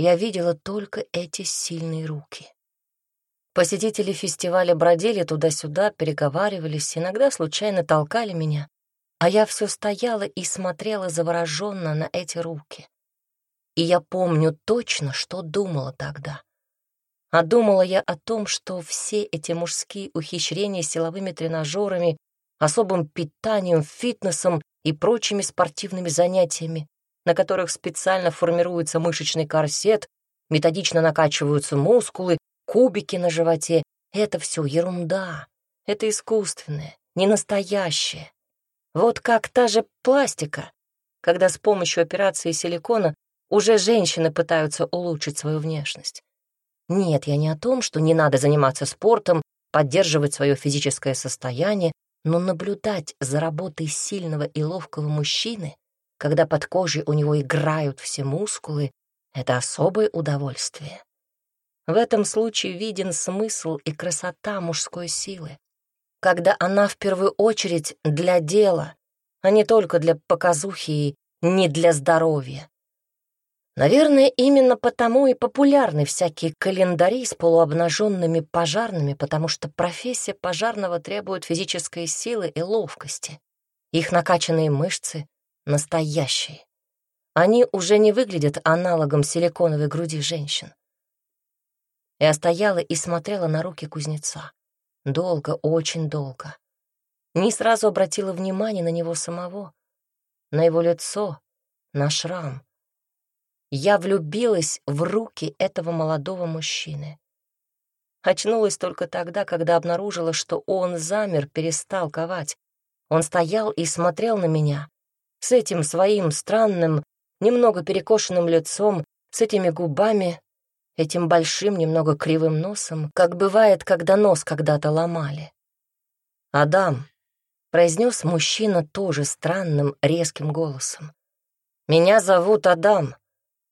я видела только эти сильные руки. Посетители фестиваля бродили туда-сюда, переговаривались, иногда случайно толкали меня, а я все стояла и смотрела завороженно на эти руки. И я помню точно, что думала тогда. А думала я о том, что все эти мужские ухищрения силовыми тренажерами, особым питанием, фитнесом и прочими спортивными занятиями на которых специально формируется мышечный корсет, методично накачиваются мускулы, кубики на животе. Это все ерунда. Это искусственное, не настоящее. Вот как та же пластика, когда с помощью операции силикона уже женщины пытаются улучшить свою внешность. Нет, я не о том, что не надо заниматься спортом, поддерживать свое физическое состояние, но наблюдать за работой сильного и ловкого мужчины когда под кожей у него играют все мускулы, это особое удовольствие. В этом случае виден смысл и красота мужской силы, когда она в первую очередь для дела, а не только для показухи и не для здоровья. Наверное, именно потому и популярны всякие календари с полуобнаженными пожарными, потому что профессия пожарного требует физической силы и ловкости. Их накачанные мышцы, настоящие. Они уже не выглядят аналогом силиконовой груди женщин. Я стояла и смотрела на руки кузнеца. Долго, очень долго. Не сразу обратила внимание на него самого, на его лицо, на шрам. Я влюбилась в руки этого молодого мужчины. Очнулась только тогда, когда обнаружила, что он замер, перестал ковать. Он стоял и смотрел на меня, с этим своим странным, немного перекошенным лицом, с этими губами, этим большим, немного кривым носом, как бывает, когда нос когда-то ломали. «Адам», — произнес мужчина тоже странным, резким голосом. «Меня зовут Адам.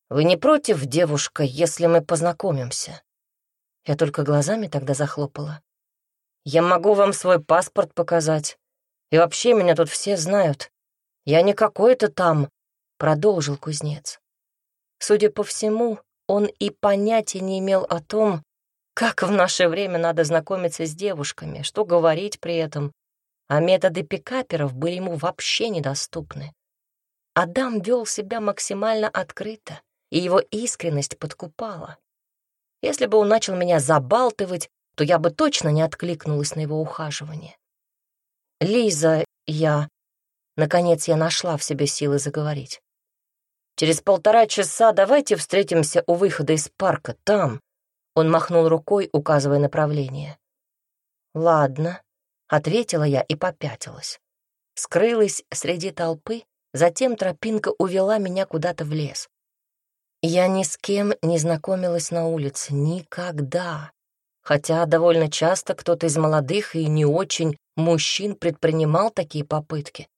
Вы не против, девушка, если мы познакомимся?» Я только глазами тогда захлопала. «Я могу вам свой паспорт показать. И вообще меня тут все знают. «Я не какой-то там», — продолжил кузнец. Судя по всему, он и понятия не имел о том, как в наше время надо знакомиться с девушками, что говорить при этом, а методы пикаперов были ему вообще недоступны. Адам вел себя максимально открыто, и его искренность подкупала. Если бы он начал меня забалтывать, то я бы точно не откликнулась на его ухаживание. «Лиза, я...» Наконец я нашла в себе силы заговорить. Через полтора часа давайте встретимся у выхода из парка, там. Он махнул рукой, указывая направление. Ладно, ответила я и попятилась. Скрылась среди толпы, затем тропинка увела меня куда-то в лес. Я ни с кем не знакомилась на улице, никогда. Хотя довольно часто кто-то из молодых и не очень мужчин предпринимал такие попытки.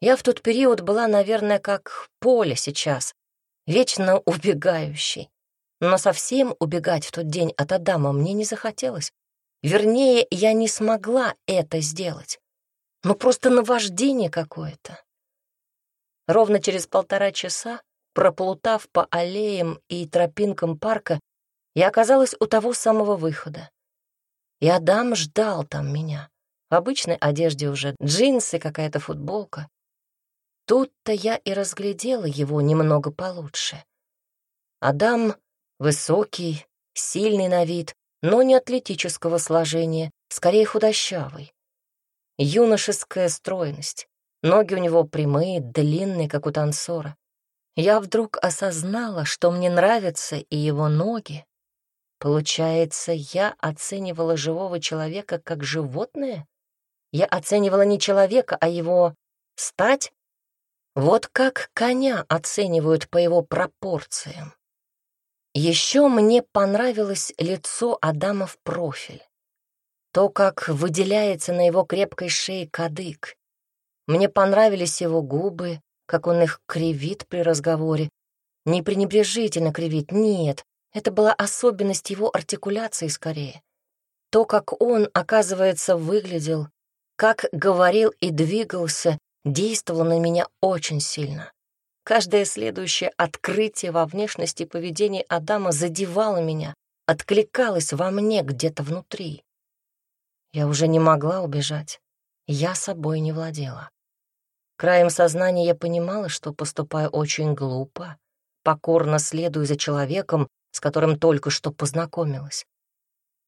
Я в тот период была, наверное, как поле сейчас, вечно убегающий. Но совсем убегать в тот день от Адама мне не захотелось. Вернее, я не смогла это сделать. Ну, просто наваждение какое-то. Ровно через полтора часа, проплутав по аллеям и тропинкам парка, я оказалась у того самого выхода. И Адам ждал там меня. В обычной одежде уже джинсы, какая-то футболка. Тут-то я и разглядела его немного получше. Адам высокий, сильный на вид, но не атлетического сложения, скорее худощавый. Юношеская стройность, ноги у него прямые, длинные, как у танцора. Я вдруг осознала, что мне нравятся и его ноги. Получается, я оценивала живого человека как животное? Я оценивала не человека, а его стать? Вот как коня оценивают по его пропорциям. Еще мне понравилось лицо Адама в профиль. То, как выделяется на его крепкой шее кадык. Мне понравились его губы, как он их кривит при разговоре. Не пренебрежительно кривит, нет, это была особенность его артикуляции скорее. То, как он, оказывается, выглядел, как говорил и двигался, действовало на меня очень сильно. Каждое следующее открытие во внешности и поведении Адама задевало меня, откликалось во мне где-то внутри. Я уже не могла убежать. Я собой не владела. Краем сознания я понимала, что поступаю очень глупо, покорно следую за человеком, с которым только что познакомилась.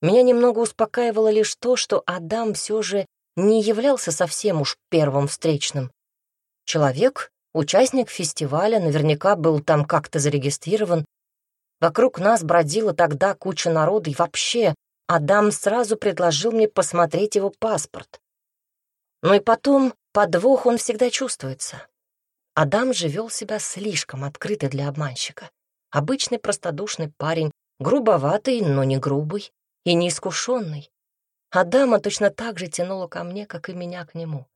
Меня немного успокаивало лишь то, что Адам все же не являлся совсем уж первым встречным. Человек, участник фестиваля, наверняка был там как-то зарегистрирован. Вокруг нас бродила тогда куча народа, и вообще Адам сразу предложил мне посмотреть его паспорт. Ну и потом подвох он всегда чувствуется. Адам же вел себя слишком открыто для обманщика. Обычный простодушный парень, грубоватый, но не грубый, и неискушенный. Адама точно так же тянула ко мне, как и меня к нему.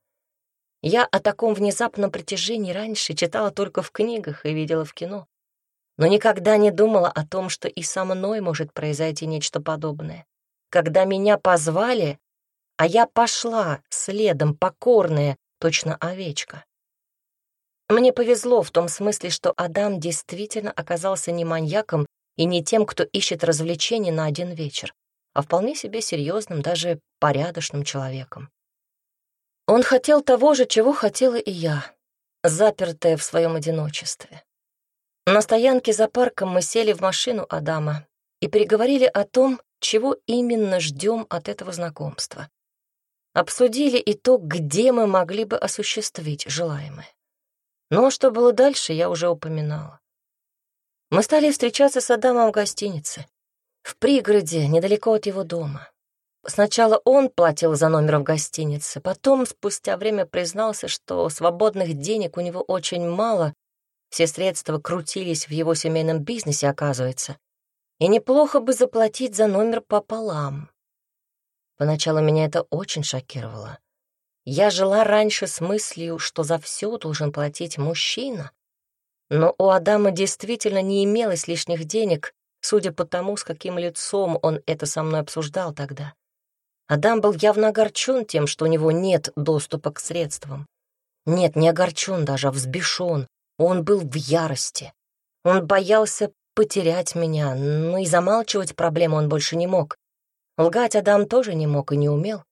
Я о таком внезапном притяжении раньше читала только в книгах и видела в кино, но никогда не думала о том, что и со мной может произойти нечто подобное. Когда меня позвали, а я пошла следом, покорная, точно овечка. Мне повезло в том смысле, что Адам действительно оказался не маньяком и не тем, кто ищет развлечения на один вечер а вполне себе серьезным, даже порядочным человеком. Он хотел того же, чего хотела и я, запертая в своем одиночестве. На стоянке за парком мы сели в машину Адама и переговорили о том, чего именно ждем от этого знакомства. Обсудили и то, где мы могли бы осуществить желаемое. Но что было дальше, я уже упоминала. Мы стали встречаться с Адамом в гостинице в пригороде, недалеко от его дома. Сначала он платил за номер в гостинице, потом, спустя время, признался, что свободных денег у него очень мало, все средства крутились в его семейном бизнесе, оказывается, и неплохо бы заплатить за номер пополам. Поначалу меня это очень шокировало. Я жила раньше с мыслью, что за все должен платить мужчина, но у Адама действительно не имелось лишних денег, судя по тому, с каким лицом он это со мной обсуждал тогда. Адам был явно огорчен тем, что у него нет доступа к средствам. Нет, не огорчен даже, а взбешен. Он был в ярости. Он боялся потерять меня, но и замалчивать проблему он больше не мог. Лгать Адам тоже не мог и не умел.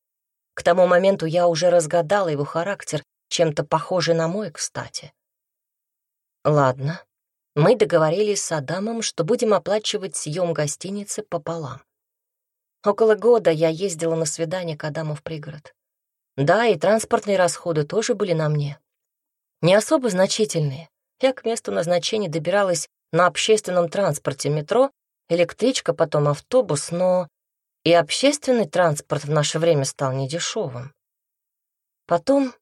К тому моменту я уже разгадала его характер, чем-то похожий на мой, кстати. Ладно, мы договорились с Адамом, что будем оплачивать съем гостиницы пополам. Около года я ездила на свидание к Адаму в пригород. Да, и транспортные расходы тоже были на мне. Не особо значительные. Я к месту назначения добиралась на общественном транспорте метро, электричка, потом автобус, но и общественный транспорт в наше время стал недешевым. Потом,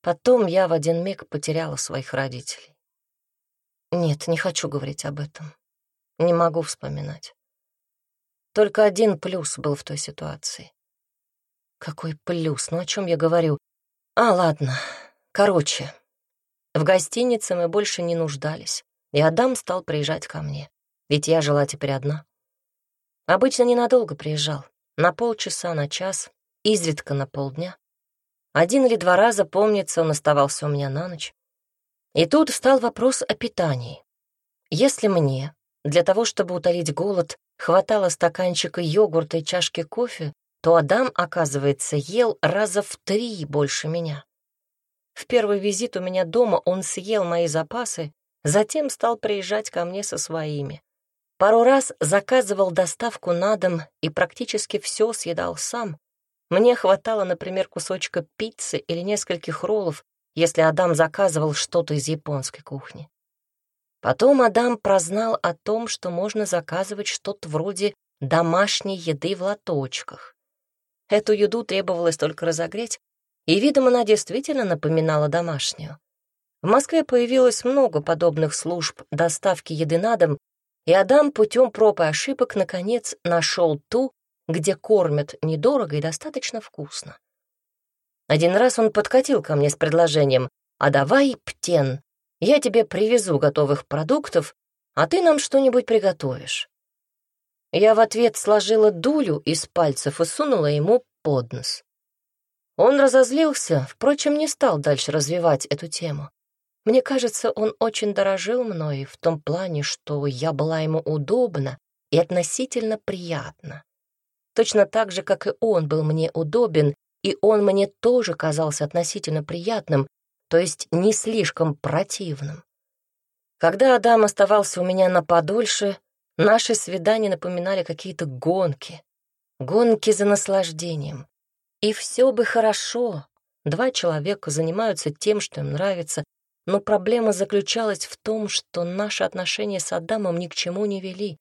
потом я в один миг потеряла своих родителей. Нет, не хочу говорить об этом. Не могу вспоминать. Только один плюс был в той ситуации. Какой плюс? Ну о чем я говорю? А, ладно. Короче, в гостинице мы больше не нуждались, и Адам стал приезжать ко мне, ведь я жила теперь одна. Обычно ненадолго приезжал, на полчаса, на час, изредка на полдня. Один или два раза, помнится, он оставался у меня на ночь. И тут встал вопрос о питании. Если мне, для того, чтобы утолить голод, хватало стаканчика йогурта и чашки кофе, то Адам, оказывается, ел раза в три больше меня. В первый визит у меня дома он съел мои запасы, затем стал приезжать ко мне со своими. Пару раз заказывал доставку на дом и практически все съедал сам. Мне хватало, например, кусочка пиццы или нескольких роллов, если Адам заказывал что-то из японской кухни. Потом Адам прознал о том, что можно заказывать что-то вроде домашней еды в лоточках. Эту еду требовалось только разогреть, и видом она действительно напоминала домашнюю. В Москве появилось много подобных служб доставки еды на дом, и Адам путем проб и ошибок наконец нашел ту, где кормят недорого и достаточно вкусно. Один раз он подкатил ко мне с предложением «А давай, Птен, я тебе привезу готовых продуктов, а ты нам что-нибудь приготовишь». Я в ответ сложила дулю из пальцев и сунула ему под нос. Он разозлился, впрочем, не стал дальше развивать эту тему. Мне кажется, он очень дорожил мной в том плане, что я была ему удобна и относительно приятна. Точно так же, как и он был мне удобен, и он мне тоже казался относительно приятным, то есть не слишком противным. Когда Адам оставался у меня на подольше, наши свидания напоминали какие-то гонки. Гонки за наслаждением. И все бы хорошо. Два человека занимаются тем, что им нравится, но проблема заключалась в том, что наши отношения с Адамом ни к чему не вели,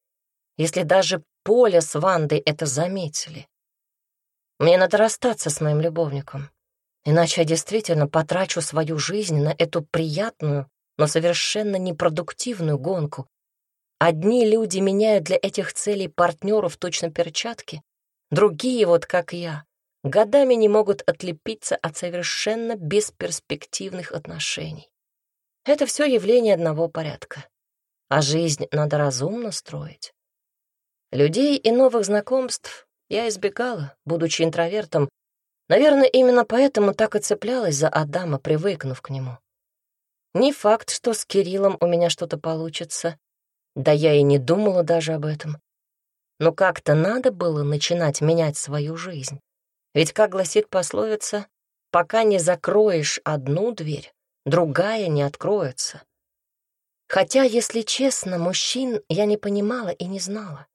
если даже Поля с Вандой это заметили. Мне надо расстаться с моим любовником, иначе я действительно потрачу свою жизнь на эту приятную, но совершенно непродуктивную гонку. Одни люди меняют для этих целей партнеров точно перчатки, другие, вот как я, годами не могут отлепиться от совершенно бесперспективных отношений. Это все явление одного порядка. А жизнь надо разумно строить. Людей и новых знакомств я избегала, будучи интровертом. Наверное, именно поэтому так и цеплялась за Адама, привыкнув к нему. Не факт, что с Кириллом у меня что-то получится. Да я и не думала даже об этом. Но как-то надо было начинать менять свою жизнь. Ведь, как гласит пословица, пока не закроешь одну дверь, другая не откроется. Хотя, если честно, мужчин я не понимала и не знала.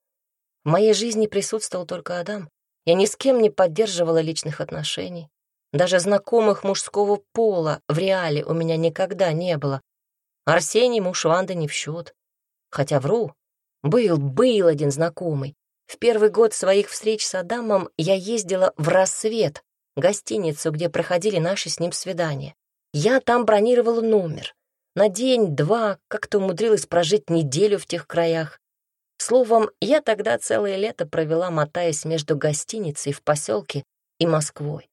В моей жизни присутствовал только Адам. Я ни с кем не поддерживала личных отношений. Даже знакомых мужского пола в реале у меня никогда не было. Арсений, муж Ванды, не в счет. Хотя вру. Был, был один знакомый. В первый год своих встреч с Адамом я ездила в «Рассвет», гостиницу, где проходили наши с ним свидания. Я там бронировала номер. На день-два как-то умудрилась прожить неделю в тех краях. Словом, я тогда целое лето провела, мотаясь между гостиницей в поселке и Москвой.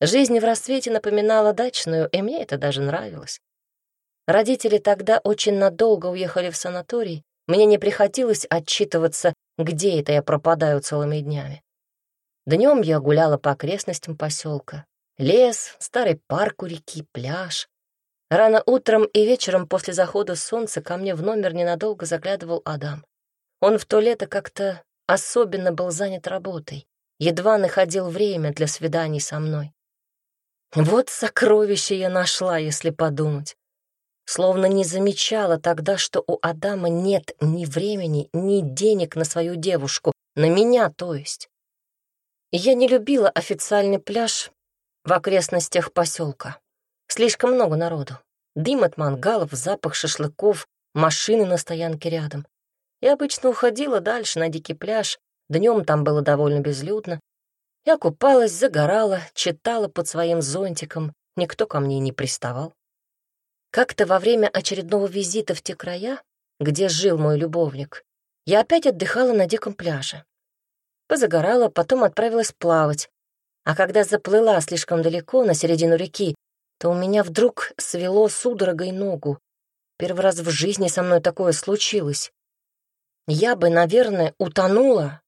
Жизнь в рассвете напоминала дачную, и мне это даже нравилось. Родители тогда очень надолго уехали в санаторий, мне не приходилось отчитываться, где это я пропадаю целыми днями. Днем я гуляла по окрестностям поселка, Лес, старый парк у реки, пляж. Рано утром и вечером после захода солнца ко мне в номер ненадолго заглядывал Адам. Он в то лето как-то особенно был занят работой, едва находил время для свиданий со мной. Вот сокровище я нашла, если подумать. Словно не замечала тогда, что у Адама нет ни времени, ни денег на свою девушку, на меня, то есть. Я не любила официальный пляж в окрестностях поселка. Слишком много народу. Дым от мангалов, запах шашлыков, машины на стоянке рядом. Я обычно уходила дальше на дикий пляж, днем там было довольно безлюдно. Я купалась, загорала, читала под своим зонтиком, никто ко мне не приставал. Как-то во время очередного визита в те края, где жил мой любовник, я опять отдыхала на диком пляже. Позагорала, потом отправилась плавать, а когда заплыла слишком далеко, на середину реки, то у меня вдруг свело судорогой ногу. Первый раз в жизни со мной такое случилось. Я бы, наверное, утонула,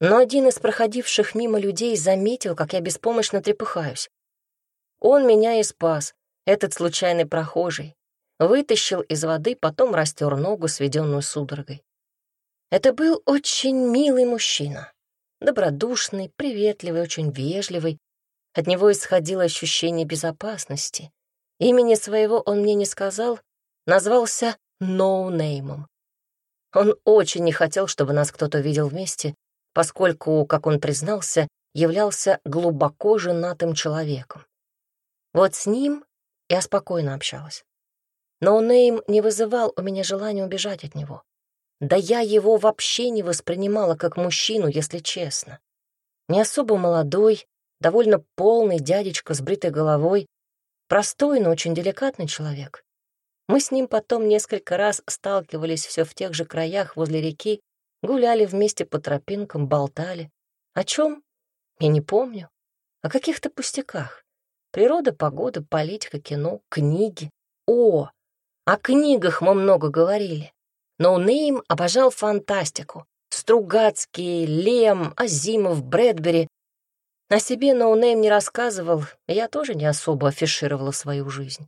но один из проходивших мимо людей заметил, как я беспомощно трепыхаюсь. Он меня и спас, этот случайный прохожий. Вытащил из воды, потом растер ногу, сведенную судорогой. Это был очень милый мужчина. Добродушный, приветливый, очень вежливый. От него исходило ощущение безопасности. Имени своего он мне не сказал, назвался ноунеймом. Он очень не хотел, чтобы нас кто-то видел вместе, поскольку, как он признался, являлся глубоко женатым человеком. Вот с ним я спокойно общалась. Ноунейм не вызывал у меня желания убежать от него. Да я его вообще не воспринимала как мужчину, если честно. Не особо молодой, довольно полный дядечка с бритой головой, простой, но очень деликатный человек. Мы с ним потом несколько раз сталкивались все в тех же краях возле реки, гуляли вместе по тропинкам, болтали. О чем? Я не помню. О каких-то пустяках. Природа, погода, политика, кино, книги. О, о книгах мы много говорили. Ноунейм обожал фантастику. Стругацкие, Лем, Азимов, Брэдбери. Но о себе Ноунейм не рассказывал, я тоже не особо афишировала свою жизнь.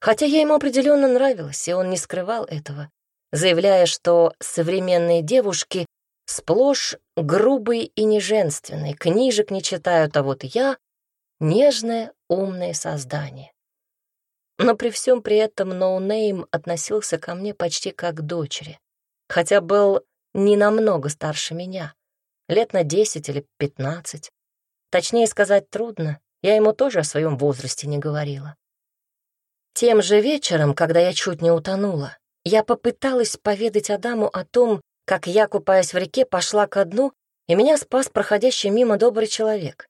Хотя я ему определенно нравилась, и он не скрывал этого, заявляя, что современные девушки сплошь грубые и неженственные, книжек не читают, а вот я — нежное, умное создание. Но при всем при этом ноунейм относился ко мне почти как к дочери, хотя был не намного старше меня, лет на десять или пятнадцать. Точнее сказать трудно, я ему тоже о своем возрасте не говорила. Тем же вечером, когда я чуть не утонула, я попыталась поведать Адаму о том, как я, купаясь в реке, пошла ко дну, и меня спас проходящий мимо добрый человек.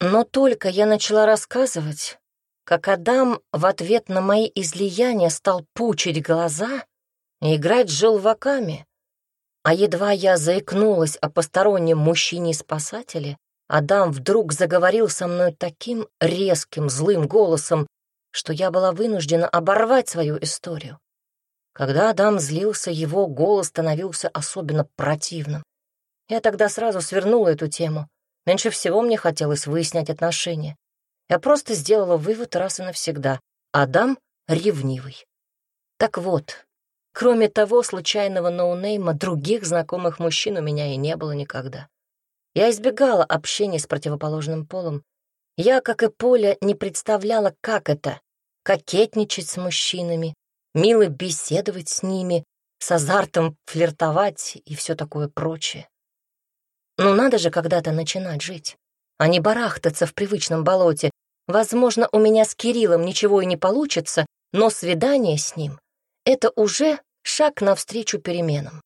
Но только я начала рассказывать, как Адам в ответ на мои излияния стал пучить глаза и играть с желваками. А едва я заикнулась о постороннем мужчине-спасателе, Адам вдруг заговорил со мной таким резким, злым голосом, что я была вынуждена оборвать свою историю. Когда Адам злился, его голос становился особенно противным. Я тогда сразу свернула эту тему. Меньше всего мне хотелось выяснять отношения. Я просто сделала вывод раз и навсегда. Адам ревнивый. Так вот, кроме того случайного ноунейма, других знакомых мужчин у меня и не было никогда. Я избегала общения с противоположным полом. Я, как и Поля, не представляла, как это — кокетничать с мужчинами, мило беседовать с ними, с азартом флиртовать и все такое прочее. Ну надо же когда-то начинать жить, а не барахтаться в привычном болоте, Возможно, у меня с Кириллом ничего и не получится, но свидание с ним — это уже шаг навстречу переменам.